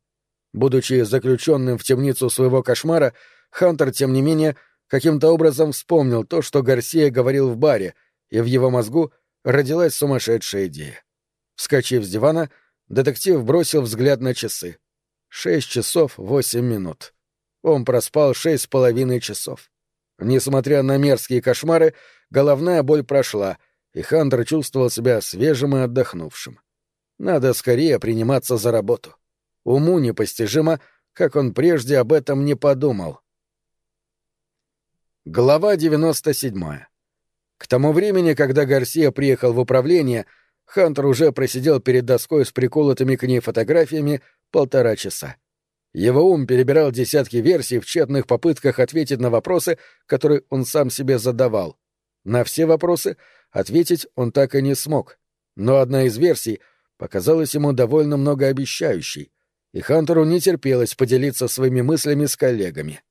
Будучи заключенным в темницу своего кошмара, Хантер, тем не менее, каким-то образом вспомнил то, что Гарсия говорил в баре, и в его мозгу родилась сумасшедшая идея. Вскочив с дивана, детектив бросил взгляд на часы. Шесть часов восемь минут. Он проспал шесть с половиной часов. Несмотря на мерзкие кошмары, головная боль прошла, и Хантер чувствовал себя свежим и отдохнувшим. Надо скорее приниматься за работу. Уму непостижимо, как он прежде об этом не подумал. Глава 97. К тому времени, когда Гарсия приехал в управление, Хантер уже просидел перед доской с приколотыми к ней фотографиями полтора часа. Его ум перебирал десятки версий в тщетных попытках ответить на вопросы, которые он сам себе задавал. На все вопросы ответить он так и не смог. Но одна из версий показалась ему довольно многообещающей, и Хантеру не терпелось поделиться своими мыслями с коллегами.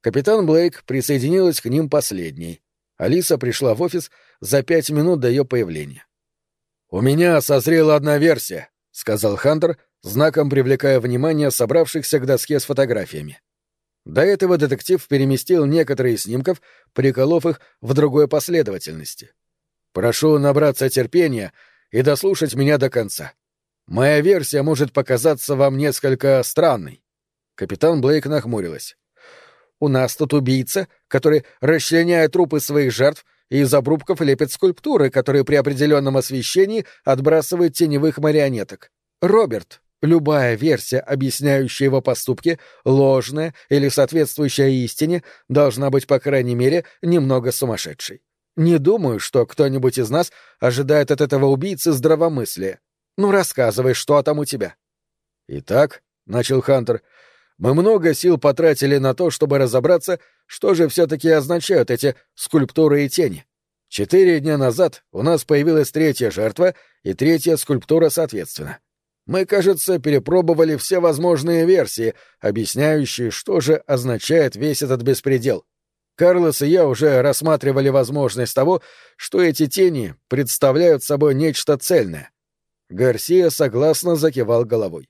Капитан Блейк присоединилась к ним последней. Алиса пришла в офис за пять минут до ее появления. «У меня созрела одна версия», — сказал Хантер, знаком привлекая внимание собравшихся к доске с фотографиями. До этого детектив переместил некоторые снимков, приколов их в другой последовательности. «Прошу набраться терпения и дослушать меня до конца. Моя версия может показаться вам несколько странной». Капитан Блейк нахмурилась. «У нас тут убийца, который расчленяет трупы своих жертв и из обрубков лепит скульптуры, которые при определенном освещении отбрасывают теневых марионеток. Роберт, любая версия, объясняющая его поступки, ложная или соответствующая истине, должна быть, по крайней мере, немного сумасшедшей. Не думаю, что кто-нибудь из нас ожидает от этого убийцы здравомыслия. Ну, рассказывай, что там у тебя. Итак, — начал Хантер, — мы много сил потратили на то, чтобы разобраться, что же все-таки означают эти скульптуры и тени. Четыре дня назад у нас появилась третья жертва и третья скульптура соответственно. Мы, кажется, перепробовали все возможные версии, объясняющие, что же означает весь этот беспредел. Карлос и я уже рассматривали возможность того, что эти тени представляют собой нечто цельное. Гарсия согласно закивал головой.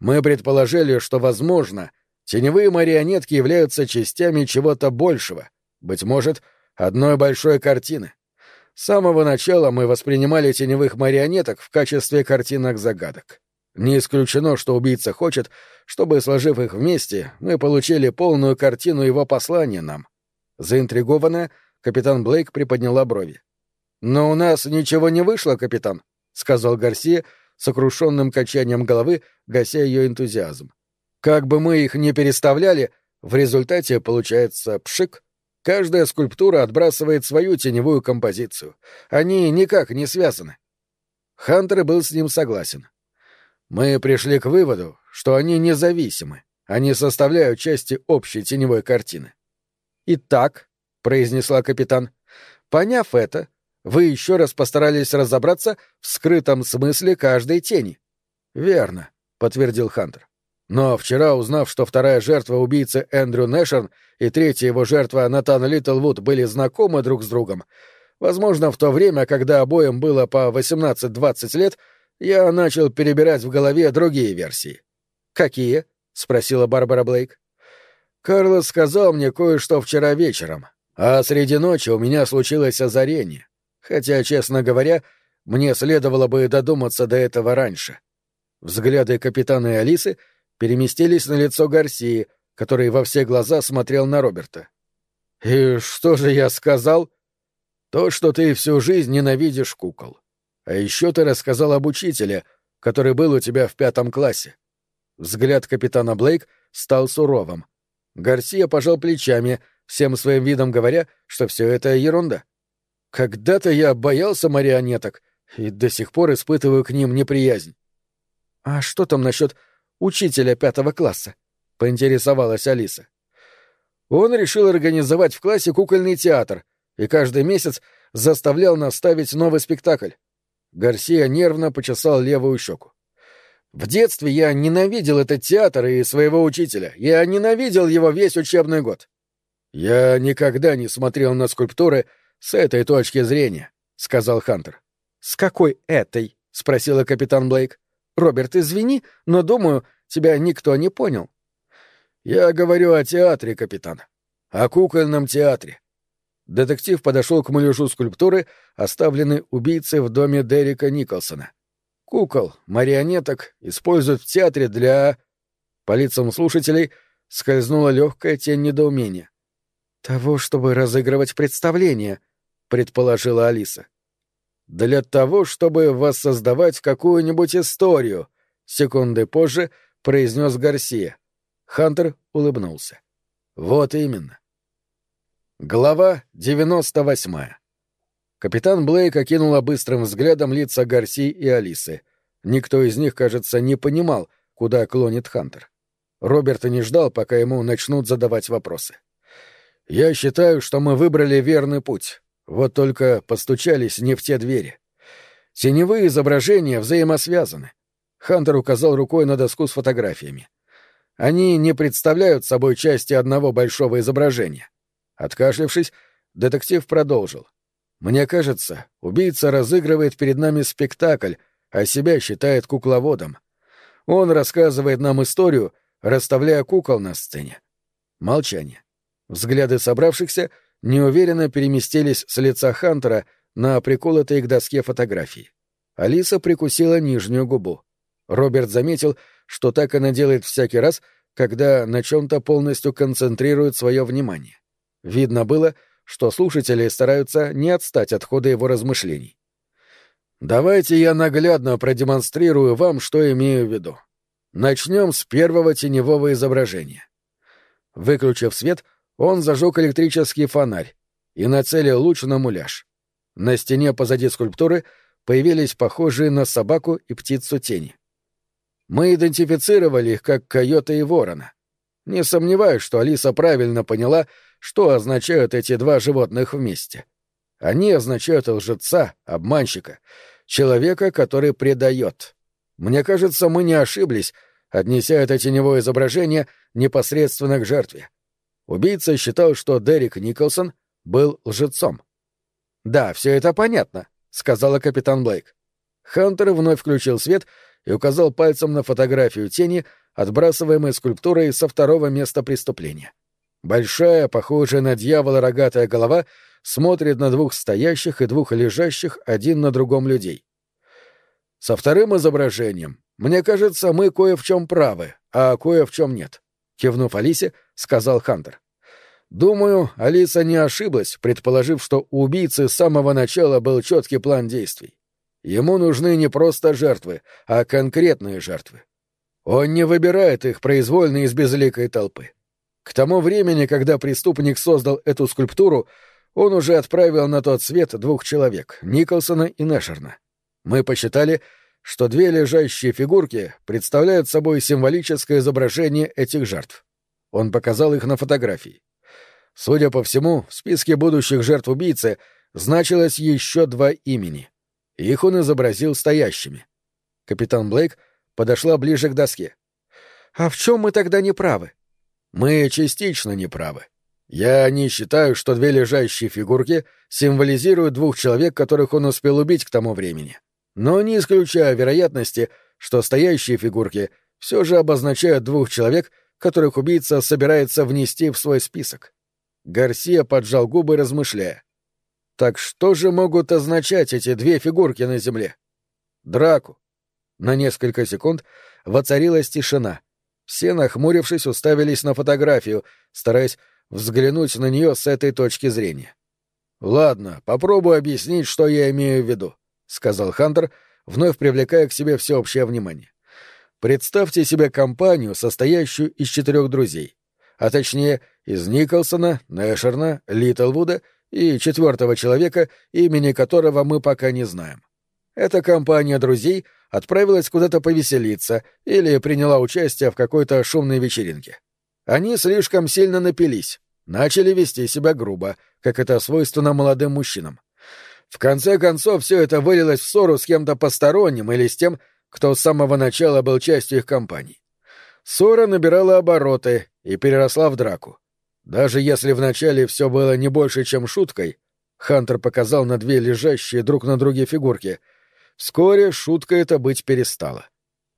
Мы предположили, что, возможно, теневые марионетки являются частями чего-то большего, быть может, одной большой картины. С самого начала мы воспринимали теневых марионеток в качестве картинок загадок. Не исключено, что убийца хочет, чтобы, сложив их вместе, мы получили полную картину его послания нам. Заинтригованная, капитан Блейк приподняла брови. «Но у нас ничего не вышло, капитан», — сказал Гарсия, сокрушенным качанием головы, гася ее энтузиазм. «Как бы мы их ни переставляли, в результате получается пшик. Каждая скульптура отбрасывает свою теневую композицию. Они никак не связаны». Хантер был с ним согласен. «Мы пришли к выводу, что они независимы, они составляют части общей теневой картины. «Итак», — произнесла капитан, — «поняв это, вы еще раз постарались разобраться в скрытом смысле каждой тени». «Верно», — подтвердил Хантер. «Но вчера, узнав, что вторая жертва убийцы Эндрю Нэшерн и третья его жертва Натан Литлвуд были знакомы друг с другом, возможно, в то время, когда обоим было по 18-20 лет, я начал перебирать в голове другие версии». «Какие?» — спросила Барбара Блейк. Карлос сказал мне кое-что вчера вечером, а среди ночи у меня случилось озарение. Хотя, честно говоря, мне следовало бы додуматься до этого раньше. Взгляды капитана и Алисы переместились на лицо Гарсии, который во все глаза смотрел на Роберта. «И что же я сказал?» «То, что ты всю жизнь ненавидишь кукол. А еще ты рассказал об учителе, который был у тебя в пятом классе». Взгляд капитана Блейк стал суровым. Гарсия пожал плечами, всем своим видом говоря, что все это ерунда. Когда-то я боялся марионеток и до сих пор испытываю к ним неприязнь. — А что там насчет учителя пятого класса? — поинтересовалась Алиса. Он решил организовать в классе кукольный театр и каждый месяц заставлял нас ставить новый спектакль. Гарсия нервно почесал левую щеку. В детстве я ненавидел этот театр и своего учителя. Я ненавидел его весь учебный год. Я никогда не смотрел на скульптуры с этой точки зрения, сказал Хантер. С какой этой? спросила капитан Блейк. Роберт, извини, но думаю, тебя никто не понял. Я говорю о театре, капитан. О кукольном театре. Детектив подошел к муляжу скульптуры, оставленной убийцей в доме Дерека Николсона. Кукол, марионеток используют в театре для... По лицам слушателей скользнула легкая тень недоумения. «Того, чтобы разыгрывать представление», — предположила Алиса. «Для того, чтобы воссоздавать какую-нибудь историю», — секунды позже произнес Гарсия. Хантер улыбнулся. «Вот именно». Глава девяносто восьмая. Капитан Блейк окинула быстрым взглядом лица Гарси и Алисы. Никто из них, кажется, не понимал, куда клонит Хантер. Роберт не ждал, пока ему начнут задавать вопросы. «Я считаю, что мы выбрали верный путь. Вот только постучались не в те двери. Теневые изображения взаимосвязаны». Хантер указал рукой на доску с фотографиями. «Они не представляют собой части одного большого изображения». Откашлившись, детектив продолжил. Мне кажется, убийца разыгрывает перед нами спектакль, а себя считает кукловодом. Он рассказывает нам историю, расставляя кукол на сцене. Молчание. Взгляды собравшихся неуверенно переместились с лица Хантера на приколотые к доске фотографии. Алиса прикусила нижнюю губу. Роберт заметил, что так она делает всякий раз, когда на чем-то полностью концентрирует свое внимание. Видно было, что слушатели стараются не отстать от хода его размышлений. Давайте я наглядно продемонстрирую вам, что имею в виду. Начнем с первого теневого изображения. Выключив свет, он зажег электрический фонарь и нацелил луч на муляж. На стене позади скульптуры появились похожие на собаку и птицу тени. Мы идентифицировали их как койота и ворона. Не сомневаюсь, что Алиса правильно поняла, что означают эти два животных вместе. Они означают лжеца, обманщика, человека, который предает. Мне кажется, мы не ошиблись, отнеся это теневое изображение непосредственно к жертве. Убийца считал, что Дерек Николсон был лжецом. «Да, все это понятно», — сказала капитан Блейк. Хантер вновь включил свет и указал пальцем на фотографию тени, отбрасываемой скульптурой со второго места преступления. Большая, похожая на дьявола рогатая голова смотрит на двух стоящих и двух лежащих один на другом людей. Со вторым изображением, мне кажется, мы кое в чем правы, а кое в чем нет. Кивнув Алисе, сказал Хантер. Думаю, Алиса не ошиблась, предположив, что у убийцы с самого начала был четкий план действий. Ему нужны не просто жертвы, а конкретные жертвы. Он не выбирает их произвольно из безликой толпы. К тому времени, когда преступник создал эту скульптуру, он уже отправил на тот свет двух человек — Николсона и Нэшерна. Мы посчитали, что две лежащие фигурки представляют собой символическое изображение этих жертв. Он показал их на фотографии. Судя по всему, в списке будущих жертв убийцы значилось еще два имени — их он изобразил стоящими. Капитан Блейк подошла ближе к доске. «А в чем мы тогда не правы?» «Мы частично не правы. Я не считаю, что две лежащие фигурки символизируют двух человек, которых он успел убить к тому времени. Но не исключаю вероятности, что стоящие фигурки все же обозначают двух человек, которых убийца собирается внести в свой список. Гарсия поджал губы, размышляя. Так что же могут означать эти две фигурки на земле? Драку. На несколько секунд воцарилась тишина. Все, нахмурившись, уставились на фотографию, стараясь взглянуть на нее с этой точки зрения. «Ладно, попробую объяснить, что я имею в виду», — сказал Хантер, вновь привлекая к себе всеобщее внимание. «Представьте себе компанию, состоящую из четырех друзей, а точнее из Николсона, Нэшерна, Литлвуда — и четвертого человека, имени которого мы пока не знаем. Эта компания друзей отправилась куда-то повеселиться или приняла участие в какой-то шумной вечеринке. Они слишком сильно напились, начали вести себя грубо, как это свойственно молодым мужчинам. В конце концов, все это вылилось в ссору с кем-то посторонним или с тем, кто с самого начала был частью их компании. Ссора набирала обороты и переросла в драку. Даже если вначале все было не больше, чем шуткой, Хантер показал на две лежащие друг на друге фигурки. Вскоре шутка это быть перестала.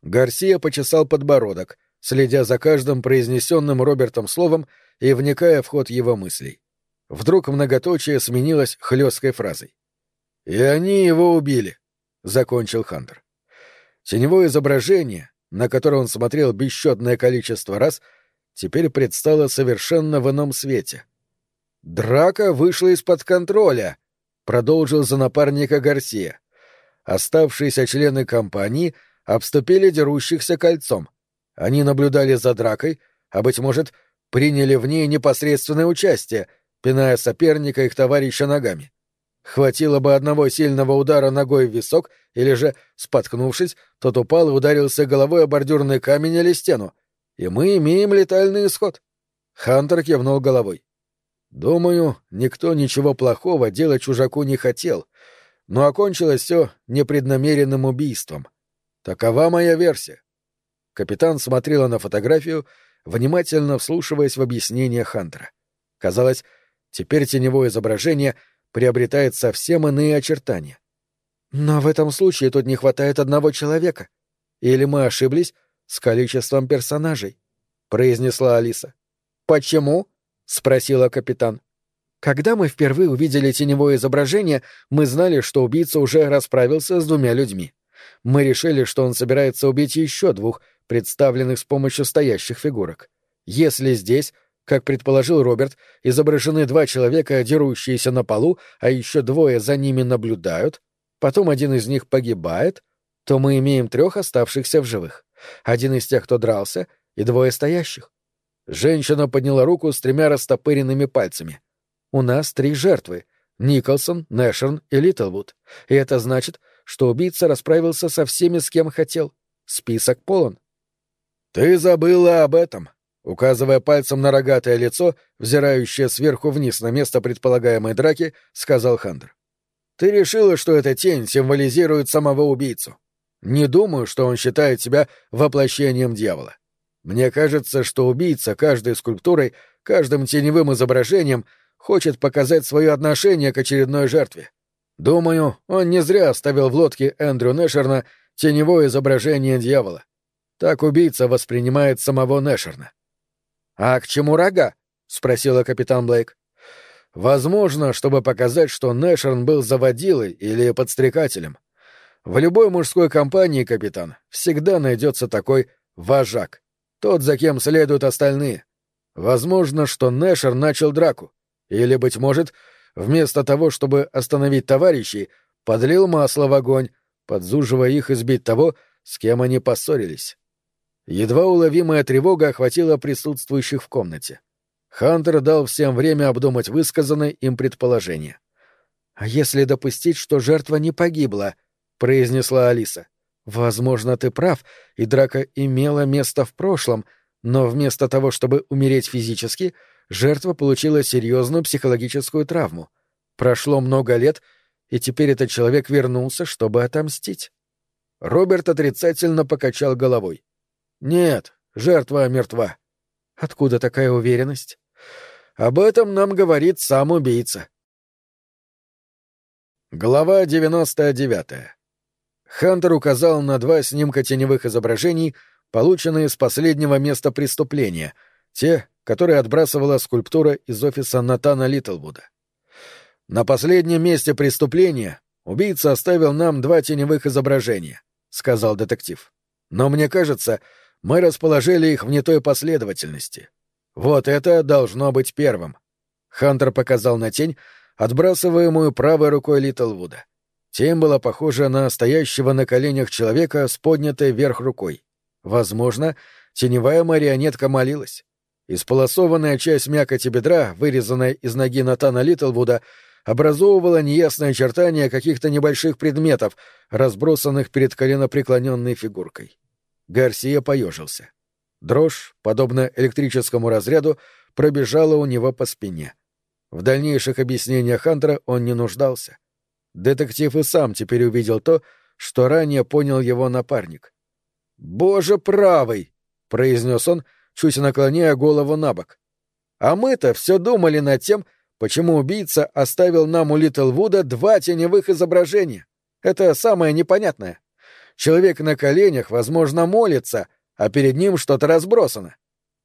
Гарсия почесал подбородок, следя за каждым произнесенным Робертом словом и вникая в ход его мыслей. Вдруг многоточие сменилось хлесткой фразой. «И они его убили», — закончил Хантер. Теневое изображение, на которое он смотрел бесчетное количество раз — теперь предстала совершенно в ином свете. «Драка вышла из-под контроля», — продолжил за напарника Гарсия. Оставшиеся члены компании обступили дерущихся кольцом. Они наблюдали за дракой, а, быть может, приняли в ней непосредственное участие, пиная соперника их товарища ногами. Хватило бы одного сильного удара ногой в висок, или же, споткнувшись, тот упал и ударился головой о бордюрный камень или стену — и мы имеем летальный исход. Хантер кивнул головой. Думаю, никто ничего плохого делать чужаку не хотел, но окончилось все непреднамеренным убийством. Такова моя версия. Капитан смотрела на фотографию, внимательно вслушиваясь в объяснение Хантера. Казалось, теперь теневое изображение приобретает совсем иные очертания. Но в этом случае тут не хватает одного человека. Или мы ошиблись, с количеством персонажей», — произнесла Алиса. «Почему?» — спросила капитан. «Когда мы впервые увидели теневое изображение, мы знали, что убийца уже расправился с двумя людьми. Мы решили, что он собирается убить еще двух, представленных с помощью стоящих фигурок. Если здесь, Как предположил Роберт, изображены два человека, дерущиеся на полу, а еще двое за ними наблюдают, потом один из них погибает, то мы имеем трех оставшихся в живых. Один из тех, кто дрался, и двое стоящих. Женщина подняла руку с тремя растопыренными пальцами. У нас три жертвы — Николсон, Нэшерн и Литлвуд. И это значит, что убийца расправился со всеми, с кем хотел. Список полон. «Ты забыла об этом», указывая пальцем на рогатое лицо, взирающее сверху вниз на место предполагаемой драки, сказал Хандер. «Ты решила, что эта тень символизирует самого убийцу. Не думаю, что он считает себя воплощением дьявола. Мне кажется, что убийца каждой скульптурой, каждым теневым изображением хочет показать свое отношение к очередной жертве. Думаю, он не зря оставил в лодке Эндрю Нэшерна теневое изображение дьявола. Так убийца воспринимает самого Нэшерна. «А к чему рога?» — спросила капитан Блейк. «Возможно, чтобы показать, что Нэшерн был заводилой или подстрекателем. В любой мужской компании, капитан, всегда найдется такой вожак, тот, за кем следуют остальные. Возможно, что Нэшер начал драку. Или, быть может, вместо того, чтобы остановить товарищей, подлил масло в огонь, подзуживая их избить того, с кем они поссорились. Едва уловимая тревога охватила присутствующих в комнате. Хантер дал всем время обдумать высказанное им предположение. «А если допустить, что жертва не погибла?» — произнесла Алиса. «Возможно, ты прав, и драка имела место в прошлом, но вместо того, чтобы умереть физически, жертва получила серьезную психологическую травму. Прошло много лет, и теперь этот человек вернулся, чтобы отомстить». Роберт отрицательно покачал головой. Нет, жертва мертва. Откуда такая уверенность? Об этом нам говорит сам убийца. Глава 99. Хантер указал на два снимка теневых изображений, полученные с последнего места преступления, те, которые отбрасывала скульптура из офиса Натана Литлвуда. На последнем месте преступления убийца оставил нам два теневых изображения, сказал детектив. Но мне кажется, мы расположили их в не той последовательности. Вот это должно быть первым. Хантер показал на тень, отбрасываемую правой рукой Литлвуда. Тень была похожа на стоящего на коленях человека с поднятой вверх рукой. Возможно, теневая марионетка молилась. Исполосованная часть мякоти бедра, вырезанная из ноги Натана Литлвуда, образовывала неясное очертание каких-то небольших предметов, разбросанных перед коленопреклоненной фигуркой. Гарсия поежился. Дрожь, подобно электрическому разряду, пробежала у него по спине. В дальнейших объяснениях Хантера он не нуждался. Детектив и сам теперь увидел то, что ранее понял его напарник. «Боже правый!» — произнес он, чуть наклоняя голову на бок. «А мы-то все думали над тем, почему убийца оставил нам у Литлвуда два теневых изображения. Это самое непонятное. Человек на коленях, возможно, молится, а перед ним что-то разбросано.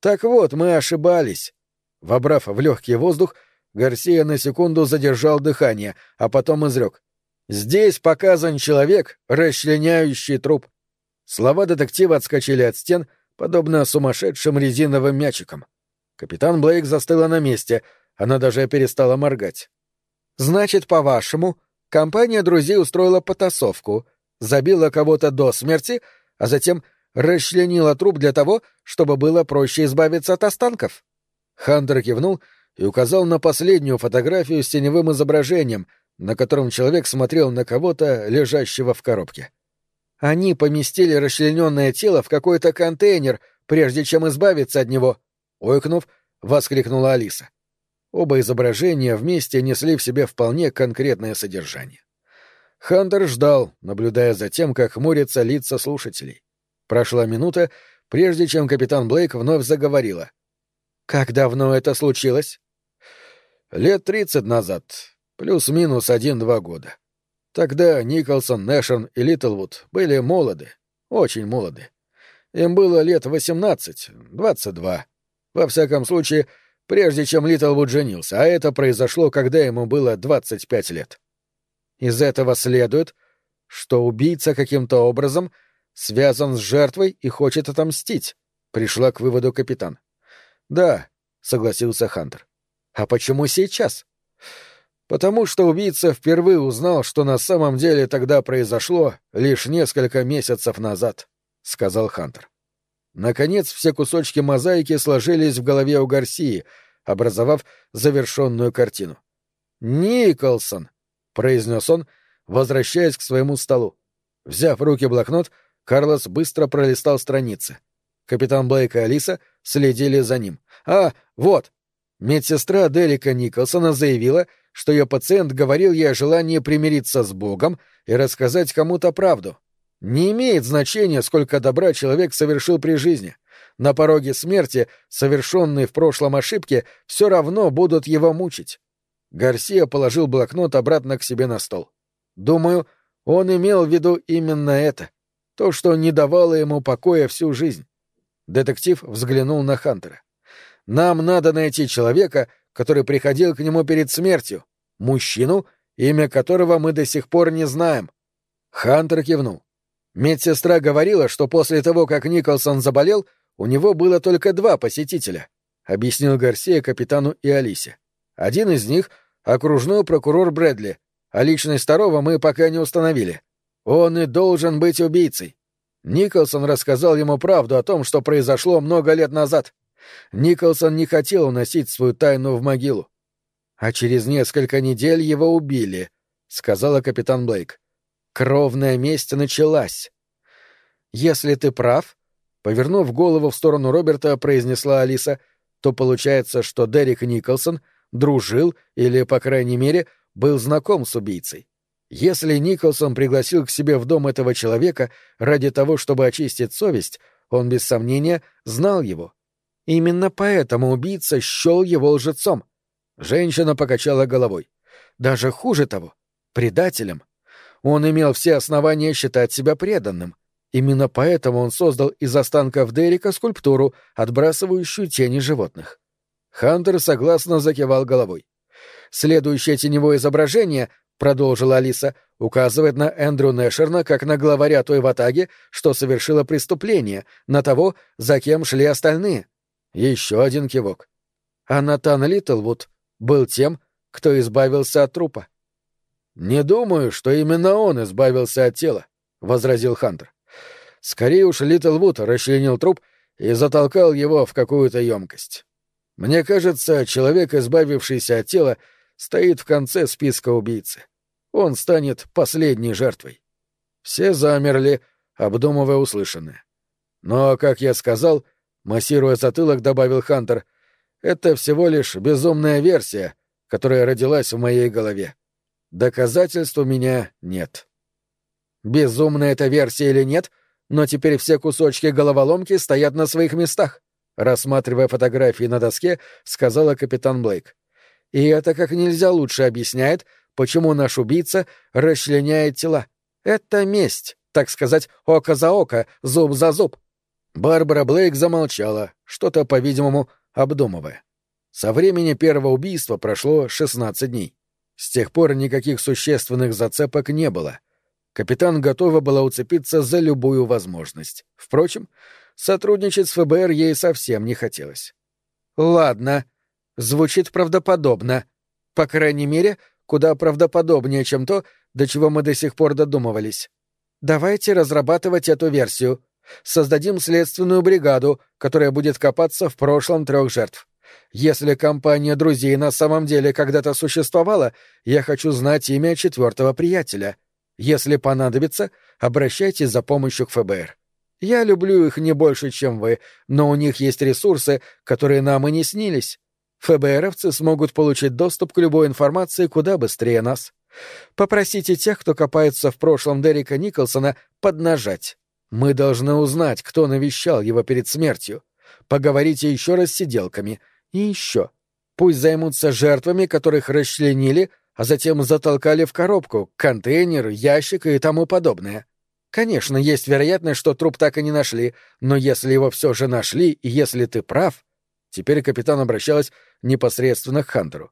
Так вот, мы ошибались. Вобрав в легкий воздух, Гарсия на секунду задержал дыхание, а потом изрек. «Здесь показан человек, расчленяющий труп». Слова детектива отскочили от стен, подобно сумасшедшим резиновым мячикам. Капитан Блейк застыла на месте, она даже перестала моргать. «Значит, по-вашему, компания друзей устроила потасовку, забила кого-то до смерти, а затем расчленила труп для того, чтобы было проще избавиться от останков. Хантер кивнул и указал на последнюю фотографию с теневым изображением, на котором человек смотрел на кого-то, лежащего в коробке. Они поместили расчлененное тело в какой-то контейнер, прежде чем избавиться от него. Ойкнув, воскликнула Алиса. Оба изображения вместе несли в себе вполне конкретное содержание. Хантер ждал, наблюдая за тем, как хмурятся лица слушателей. Прошла минута, прежде чем капитан Блейк вновь заговорила. «Как давно это случилось?» «Лет тридцать назад. Плюс-минус один-два года. Тогда Николсон, Нэшен и Литлвуд были молоды, очень молоды. Им было лет восемнадцать, двадцать два. Во всяком случае, прежде чем Литлвуд женился, а это произошло, когда ему было двадцать пять лет. Из этого следует, что убийца каким-то образом связан с жертвой и хочет отомстить, пришла к выводу капитан. Да, — согласился Хантер. «А почему сейчас?» «Потому что убийца впервые узнал, что на самом деле тогда произошло лишь несколько месяцев назад», — сказал Хантер. Наконец все кусочки мозаики сложились в голове у Гарсии, образовав завершенную картину. «Николсон!» — произнес он, возвращаясь к своему столу. Взяв в руки блокнот, Карлос быстро пролистал страницы. Капитан Блейк и Алиса следили за ним. «А, вот!» Медсестра Делика Николсона заявила, что ее пациент говорил ей о желании примириться с Богом и рассказать кому-то правду. Не имеет значения, сколько добра человек совершил при жизни. На пороге смерти совершенные в прошлом ошибки все равно будут его мучить. Гарсия положил блокнот обратно к себе на стол. Думаю, он имел в виду именно это. То, что не давало ему покоя всю жизнь. Детектив взглянул на Хантера. «Нам надо найти человека, который приходил к нему перед смертью. Мужчину, имя которого мы до сих пор не знаем». Хантер кивнул. Медсестра говорила, что после того, как Николсон заболел, у него было только два посетителя, — объяснил Гарсия капитану и Алисе. Один из них — окружной прокурор Брэдли, а личность второго мы пока не установили. Он и должен быть убийцей. Николсон рассказал ему правду о том, что произошло много лет назад. Николсон не хотел уносить свою тайну в могилу. А через несколько недель его убили, — сказала капитан Блейк. Кровная месть началась. Если ты прав, повернув голову в сторону Роберта, произнесла Алиса, то получается, что Дерек Николсон дружил или, по крайней мере, был знаком с убийцей. Если Николсон пригласил к себе в дом этого человека ради того, чтобы очистить совесть, он без сомнения знал его. Именно поэтому убийца счел его лжецом. Женщина покачала головой. Даже хуже того, предателем. Он имел все основания считать себя преданным. Именно поэтому он создал из останков Дерека скульптуру, отбрасывающую тени животных. Хантер согласно закивал головой. Следующее теневое изображение, продолжила Алиса, указывает на Эндрю Нэшерна как на главаря той ватаги, что совершила преступление, на того, за кем шли остальные. Еще один кивок. А Натан Литлвуд был тем, кто избавился от трупа. «Не думаю, что именно он избавился от тела», — возразил Хантер. «Скорее уж Литлвуд расчленил труп и затолкал его в какую-то емкость. Мне кажется, человек, избавившийся от тела, стоит в конце списка убийцы. Он станет последней жертвой». Все замерли, обдумывая услышанное. Но, как я сказал, массируя затылок, добавил Хантер, это всего лишь безумная версия, которая родилась в моей голове. Доказательств у меня нет. Безумная эта версия или нет, но теперь все кусочки головоломки стоят на своих местах, рассматривая фотографии на доске, сказала капитан Блейк. И это как нельзя лучше объясняет, почему наш убийца расчленяет тела. Это месть, так сказать, око за око, зуб за зуб. Барбара Блейк замолчала, что-то, по-видимому, обдумывая. Со времени первого убийства прошло 16 дней. С тех пор никаких существенных зацепок не было. Капитан готова была уцепиться за любую возможность. Впрочем, сотрудничать с ФБР ей совсем не хотелось. «Ладно. Звучит правдоподобно. По крайней мере, куда правдоподобнее, чем то, до чего мы до сих пор додумывались. Давайте разрабатывать эту версию. Создадим следственную бригаду, которая будет копаться в прошлом трех жертв. Если компания друзей на самом деле когда-то существовала, я хочу знать имя четвертого приятеля. Если понадобится, обращайтесь за помощью к ФБР. Я люблю их не больше, чем вы, но у них есть ресурсы, которые нам и не снились. ФБРовцы смогут получить доступ к любой информации куда быстрее нас. Попросите тех, кто копается в прошлом Дерека Николсона, поднажать. Мы должны узнать, кто навещал его перед смертью. Поговорите еще раз с сиделками — и еще. Пусть займутся жертвами, которых расчленили, а затем затолкали в коробку, контейнер, ящик и тому подобное. Конечно, есть вероятность, что труп так и не нашли, но если его все же нашли, и если ты прав... Теперь капитан обращалась непосредственно к Хантеру.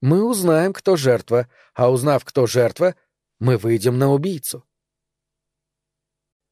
Мы узнаем, кто жертва, а узнав, кто жертва, мы выйдем на убийцу.